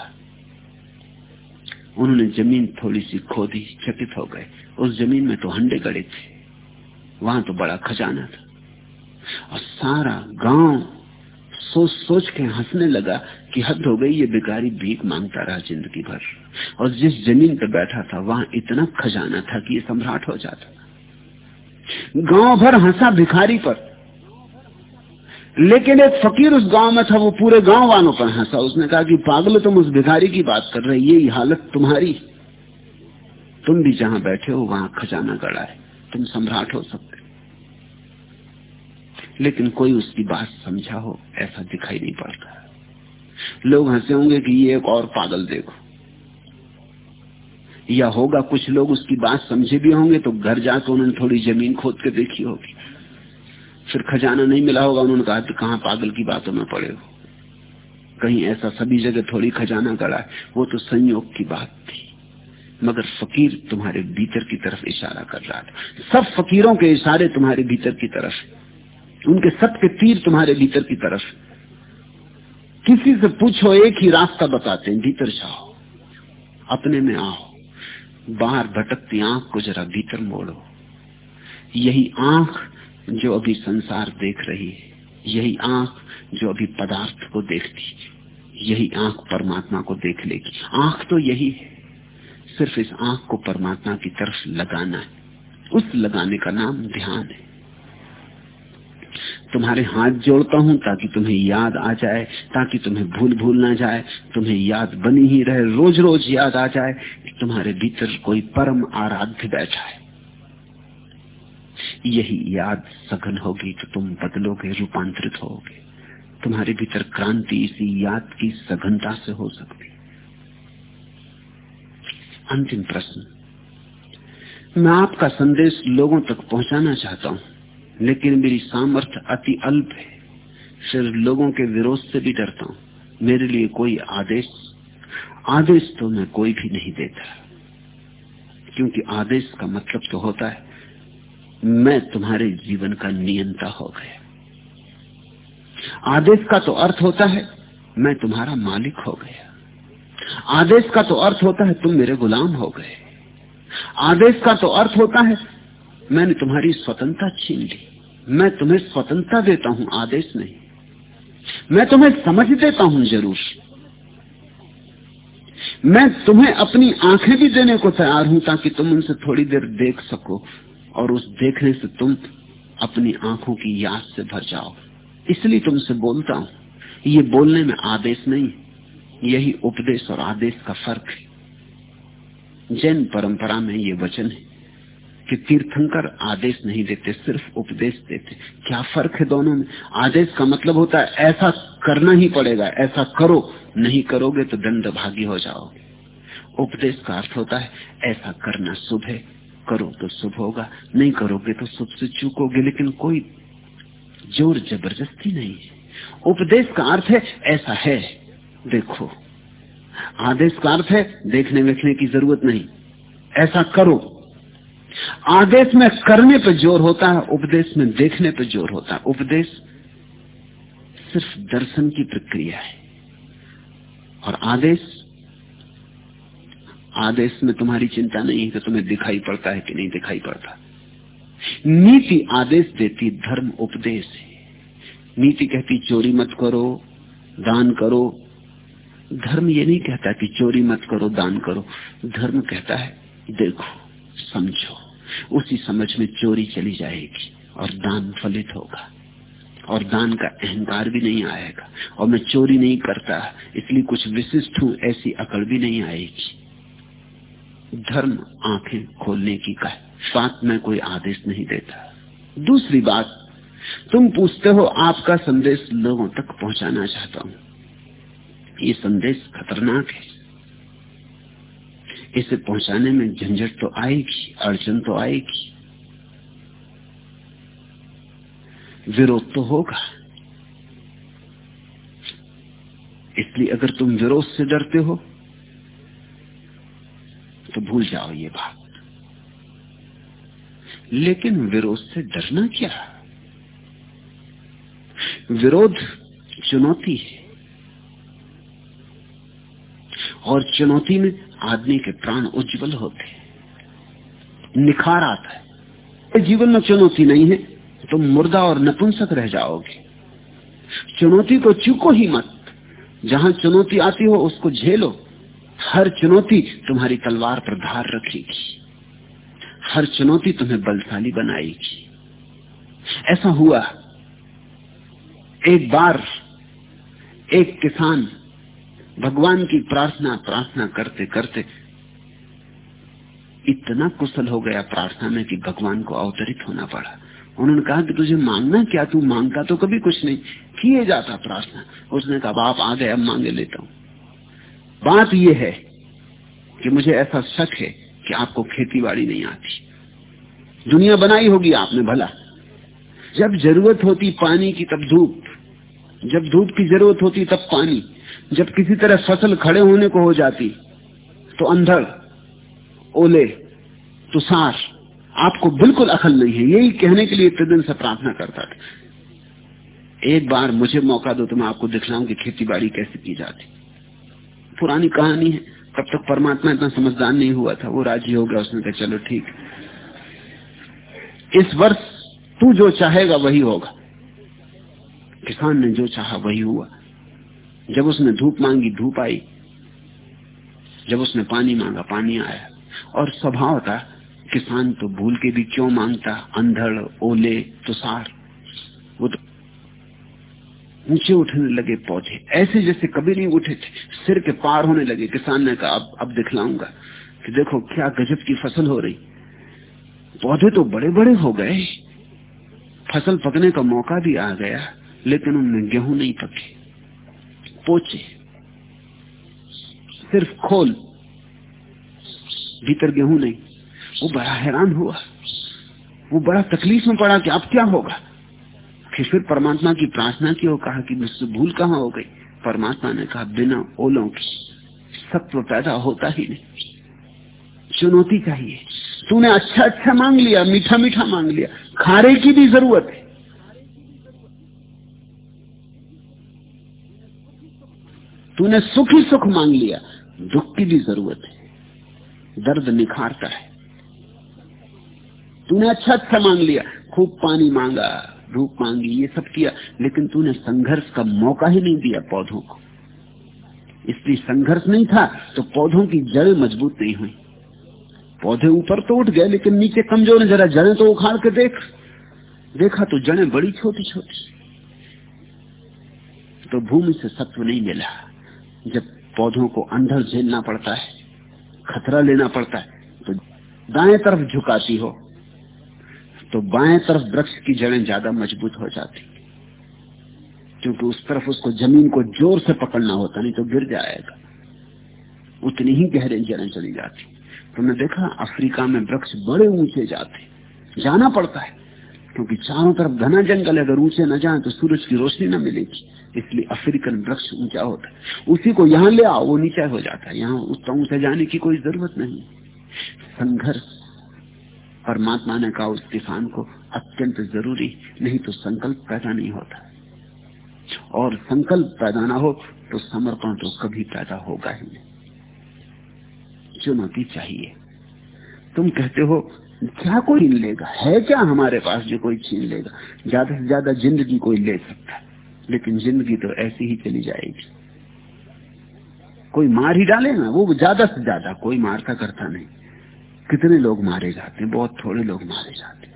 उन्होंने ज़मीन थोड़ी सी खोदी, चकित हो गए। उस ज़मीन में तो हंडे गड़े थे। वहाँ तो बड़ा खजाना था। और सारा गाँव सोच सोच के हंसने लगा कि हद हो गई, ये भिखारी भीख माँगता रहा ज़िंदगी भर। और जिस ज़मीन पर बैठा था, वहाँ इतना खजाना था कि ये सम्राट हो जाता। गाँव भर हंसा भिखारी पर। लेकिन एक फकीर उस गाँव में था, वो पूरे गाँव वालों पर हंसा। उसने कहा कि पागल तुम, उस भिखारी की बात कर रहे ये हालत तुम्हारी। तुम भी जहाँ बैठे हो, वहाँ खजाना गड़ा है। तुम सम्राट हो सकते। लेकिन कोई उसकी बात समझा हो, ऐसा दिखाई नहीं पड़ता। लोग हंसे होंगे कि ये एक और पागल देखो। या होगा कुछ लोग उसकी बात समझे भी होंगे तो घर जाकर उन्होंने थोड़ी ज़मीन खोद के देखी होगी। फिर खजाना नहीं मिला होगा, उन्होंने कहा तो कहा पागल की बातों में पड़े हो। कहीं ऐसा सभी जगह थोड़ी खजाना गड़ा है। वो तो संयोग की बात थी। मगर फकीर तुम्हारे भीतर की तरफ़ इशारा कर रहा था। सब फकीरों के इशारे तुम्हारे भीतर की तरफ़। उनके सबके तीर तुम्हारे भीतर की तरफ़। किसी से पूछो, एक ही रास्ता बताते हैं, भीतर जाओ, अपने में आओ। बाहर भटकती आँख को जरा भीतर मोड़ो। यही आँख जो अभी संसार देख रही है, यही आँख जो अभी पदार्थ को देखती यही आँख परमात्मा को देख लेगी। आँख तो यही है, सिर्फ़ इस आँख को परमात्मा की तरफ़ लगाना है। उस लगाने का नाम ध्यान है। तुम्हारे हाथ जोड़ता हूँ ताकि तुम्हें याद आ जाए, ताकि तुम्हें भूल भूल ना जाए, तुम्हें याद बनी ही रहे रोज रोज याद आ जाए कि तुम्हारे भीतर कोई परम आराध्य बैठा है। यही याद सघन होगी तो तुम बदलोगे, रूपांतरित होगे। तुम्हारे भीतर क्रांति इसी याद की सघनता से हो सकती। अंतिम प्रश्न। मैं आपका संदेश लोगों तक पहुंचाना चाहता हूँ। लेकिन मेरी सामर्थ्य अति अल्प है। फिर लोगों के विरोध से भी डरता हूँ। मेरे लिए कोई आदेश आदेश तो मैं कोई भी नहीं देता। क्योंकि आदेश का मतलब तो होता है, मैं तुम्हारे जीवन का नियंता हो गया। आदेश का तो अर्थ होता है, मैं तुम्हारा मालिक हो गया। आदेश का तो अर्थ होता है, तुम मेरे गुलाम हो गए। आदेश का तो अर्थ होता है मैंने तुम्हारी स्वतंत्रता छीन ली। मैं तुम्हें स्वतंत्रता देता हूँ, आदेश नहीं। मैं तुम्हें समझ देता हूँ, ज़रूर। मैं तुम्हें अपनी आँखें भी देने को तैयार हूँ, ताकि तुम उनसे थोड़ी देर देख सको, और उस देखने से तुम अपनी आँखों की याद से भर जाओ। इसलिए तुमसे बोलता हूँ, ये बोलने में आदेश नहीं, यही उपदेश और आदेश का फ़र्क है। जैन परंपरा में ये वचन है। कि तीर्थंकर आदेश नहीं देते, सिर्फ़ उपदेश देते। क्या फ़र्क है दोनों में? आदेश का मतलब होता है, ऐसा करना ही पड़ेगा, ऐसा करो, नहीं करोगे तो दंड भागी हो जाओगे। उपदेश का अर्थ होता है, ऐसा करना शुभ है, करो तो शुभ होगा, नहीं करोगे तो शुभ से चूकोगे, लेकिन कोई ज़ोर ज़बरदस्ती नहीं है। उपदेश का अर्थ है, ऐसा है, देखो। आदेश का अर्थ है देखने वेखने की ज़रूरत नहीं। ऐसा करो आदेश में करने पर ज़ोर होता है, उपदेश में देखने पर ज़ोर होता है। उपदेश सिर्फ़ दर्शन की प्रक्रिया है। और आदेश आदेश में तुम्हारी चिंता नहीं है कि तुम्हें दिखाई पड़ता है कि नहीं दिखाई पड़ता। नीति आदेश देती, धर्म उपदेश है। नीति कहती, चोरी मत करो, दान करो। धर्म ये नहीं कहता कि चोरी मत करो, दान करो। धर्म कहता है, देखो, समझो। उसी समझ में चोरी चली जाएगी और दान फलित होगा। और दान का अहंकार भी नहीं आएगा। और मैं चोरी नहीं करता, इसलिए कुछ विशिष्ट हूँ, ऐसी अकड़ भी नहीं आएगी। धर्म आँखें खोलने की का बात में कोई आदेश नहीं देता। दूसरी बात, तुम पूछते हो, आपका संदेश लोगों तक पहुंचाना चाहता हूँ। ये संदेश खतरनाक है। इसे पहुँचाने में झंझट तो आएगी, अड़चन तो आएगी। विरोध तो होगा। इसलिए अगर तुम विरोध से डरते हो तो भूल जाओ ये बात। लेकिन विरोध से डरना क्या? विरोध चुनौती है। और चुनौती में आदमी के प्राण उज्जवल होते निखार आता है। जीवन में चुनौती नहीं है तो मुर्दा और नपुंसक रह जाओगे। चुनौती को चुको ही मत। जहाँ चुनौती आती हो, उसको झेलो। हर चुनौती तुम्हारी तलवार पर धार रखेगी। हर चुनौती तुम्हें बलशाली बनाएगी। ऐसा हुआ। एक बार एक किसान भगवान की प्रार्थना प्रार्थना करते करते इतना कुशल हो गया प्रार्थना में कि भगवान को अवतरित होना पड़ा। उन्होंने कहा कि तुझे मांगना क्या? तू माँगता तो कभी कुछ नहीं। किए जाता प्रार्थना। उसने कहा, बाप, आ गए अब मांगे लेता हूँ। बात यह है कि मुझे ऐसा शक है कि आपको खेती बाड़ी नहीं आती। दुनिया बनाई होगी आपने, भला। जब ज़रूरत होती पानी की, तब धूप। जब धूप की ज़रूरत होती, तब पानी। जब किसी तरह फ़सल खड़े होने को हो जाती तो अंधड़, ओले, तुषार, आपको बिल्कुल अखल नहीं है। यही कहने के लिए इतने दिन से प्रार्थना करता था। एक बार मुझे मौका दो तो मैं आपको दिखलाऊं कि खेती बाड़ी कैसे की जाती। पुरानी कहानी है, तब तक परमात्मा इतना समझदार नहीं हुआ था। वो राज़ी हो गया, उसने कहा, चलो ठीक इस वर्ष तू जो चाहेगा, वही होगा। किसान ने जो चाहा, वही हुआ। जब उसने धूप मांगी, धूप आई। जब उसने पानी मांगा, पानी आया। और स्वभाव था किसान तो भूल के भी क्यों माँगता? अंधड़, ओले, तुषार। वो तो ऊँचे उठने लगे पौधे। ऐसे जैसे कभी नहीं उठे थे। सिर के पार होने लगे। किसान ने कहा, अब अब दिखलाऊँगा। कि देखो, क्या गजब की फ़सल हो रही। पौधे तो बड़े बड़े हो गए। फ़सल पकने का मौका भी आ गया, लेकिन उनमें गेहूँ नहीं पके। पोचे, सिर्फ़ खोल, भीतर गेहूँ नहीं। वो बड़ा हैरान हुआ। वो बड़ा तकलीफ़ में पड़ा कि अब क्या होगा। कि फिर परमात्मा की प्रार्थना की और कहा कि मुझसे भूल कहाँ हो गई। परमात्मा ने कहा, बिना ओलों की सत्व पैदा होता ही नहीं। चुनौती चाहिए। तूने अच्छा अच्छा मांग लिया मीठा मीठा मांग लिया। खारे की भी ज़रूरत है। तूने सुख ही सुख मांग लिया। दुख की भी ज़रूरत है। दर्द निखारता है। तूने अच्छा अच्छा मांग लिया। खूब पानी मांगा, धूप मांगी, ये सब किया, लेकिन तूने संघर्ष का मौका ही नहीं दिया पौधों को। इसलिए संघर्ष नहीं था तो पौधों की जड़ें मज़बूत नहीं हुई। पौधे ऊपर तो उठ गए, लेकिन नीचे कमज़ोर है। जरा जड़ें तो उखाड़ के देख। देखा तो जड़ें बड़ी छोटी छोटी तो भूमि से सत्व नहीं मिला। जब पौधों को अंधर झेलना पड़ता है, खतरा लेना पड़ता है तो दाएँ तरफ़ झुकाती हो तो बाएँ तरफ़ वृक्ष की जड़ें ज़्यादा मज़बूत हो जाती। क्योंकि उस तरफ़ उसको ज़मीन को ज़ोर से पकड़ना होता, नहीं तो गिर जाएगा। उतनी ही गहरे जड़ें चली जाती। तुमने देखा, अफ्रीका में वृक्ष बड़े ऊँचे जाते। जाना पड़ता है, क्योंकि चारों तरफ़ घना जंगल है। अगर ऊँचे न जाए तो सूरज की रोशनी न मिलेगी। इसलिए अफ्रीकन वृक्ष ऊँचा होता है। उसी को यहाँ ले आओ, वो नीचा हो जाता है। यहाँ उस ऊँचा जाने की कोई ज़रूरत नहीं। संघर्ष, परमात्मा ने कहा उस किसान को, अत्यंत ज़रूरी, नहीं तो संकल्प पैदा नहीं होता। और संकल्प पैदा ना हो तो समर्पण तो कभी पैदा होगा ही नहीं। चुनौती चाहिए। तुम कहते हो, क्या कोई लेगा? है क्या हमारे पास जो कोई छीन लेगा? ज़्यादा से ज़्यादा ज़िंदगी कोई ले सकता है? लेकिन ज़िंदगी तो ऐसी ही चली जाएगी। कोई मार ही डाले ना, वो ज़्यादा से ज़्यादा, कोई मारता करता नहीं। कितने लोग मारे जाते हैं, बहुत थोड़े लोग मारे जाते हैं।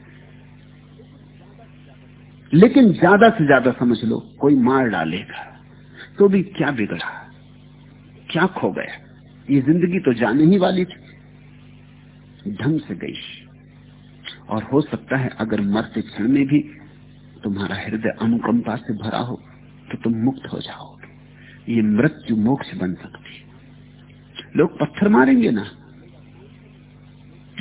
लेकिन ज़्यादा से ज़्यादा समझ लो, कोई मार डालेगा तो भी क्या बिगड़ा, क्या खो गया। ये ज़िंदगी तो जाने ही वाली थी। ढंग से गई। और हो सकता है अगर मरते क्षण में भी तुम्हारा हृदय अनुकंपा से भरा हो तो तुम मुक्त हो जाओगे। ये मृत्यु मोक्ष बन सकती है। लोग पत्थर मारेंगे ना?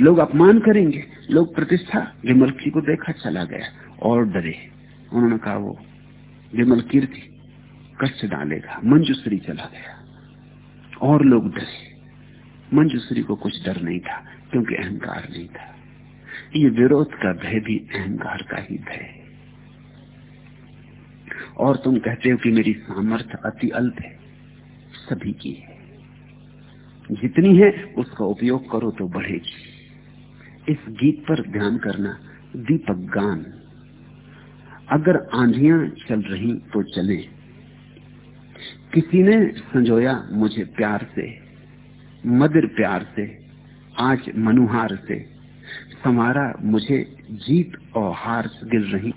लोग अपमान करेंगे? लोग प्रतिष्ठा? विमलकी को देखा चला गया और डरे। उन्होंने कहा, वो विमल कीर्ति कष्ट डालेगा, मंजूश्री चला गया। और लोग डरे। मंजूश्री को कुछ डर नहीं था, क्योंकि अहंकार नहीं था। ये विरोध का भय भी अहंकार का ही भय है। और तुम कहते हो कि मेरी सामर्थ्य अति अल्प है। सभी की है। जितनी है, उसका उपयोग करो तो बढ़ेगी। इस गीत पर ध्यान करना दीपक गान। अगर आंधियाँ चल रही तो चले। किसी ने संजोया मुझे प्यार से, मदिर प्यार से, आज मनुहार से। समारा मुझे जीत और हार गिर रही।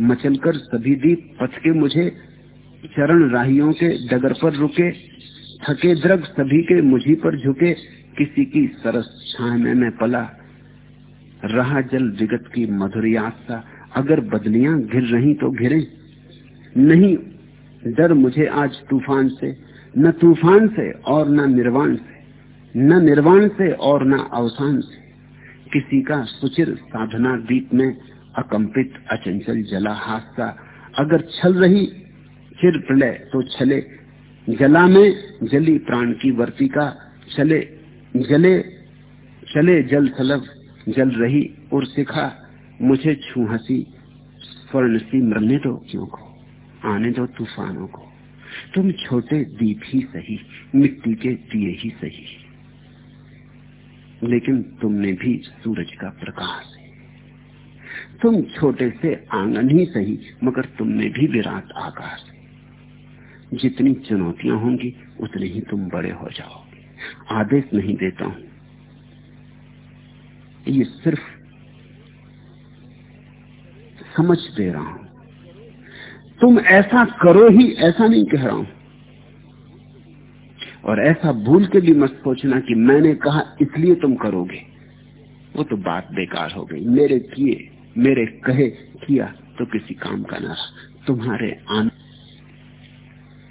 मचलकर सभी दीप पथ के मुझे, चरण राहियों के डगर पर रुके, थके द्रग सभी के मुझी पर झुके, किसी की सरस छाह में पला। रहा जल विगत की मधुरियासा अगर बदलियाँ घिर रही तो घिरे। नहीं, डर मुझे आज तूफ़ान से, न तूफ़ान से और न निर्वाण से, न निर्वाण से और न अवसान से। किसी का सुचिर साधना दीप में अकंपित अचंचल जला हादसा। अगर छल रही चिर प्रलय तो छले। जला में जली प्राण की वर्तिका चले जले चले जल सलभ जल रही और सिखा। मुझे छू हसी, स्वर्ण सी मरने दो क्यों को? आने दो तूफानों को। तुम छोटे दीप ही सही, मिट्टी के दिए ही सही। लेकिन तुमने भी सूरज का प्रकाश तुम छोटे से आँगन ही सही, मगर तुम में भी विराट आकाश है जितनी चुनौतियाँ होंगी, उतने ही तुम बड़े हो जाओगे। आदेश नहीं देता हूँ। ये सिर्फ़ समझ दे रहा हूँ। तुम ऐसा करो ही, ऐसा नहीं कह रहा हूँ। और ऐसा भूल के भी मत सोचना कि मैंने कहा, इसलिए तुम करोगे। वो तो बात बेकार हो गई। मेरे किए मेरे कहे किया तो किसी काम का ना तुम्हारे आन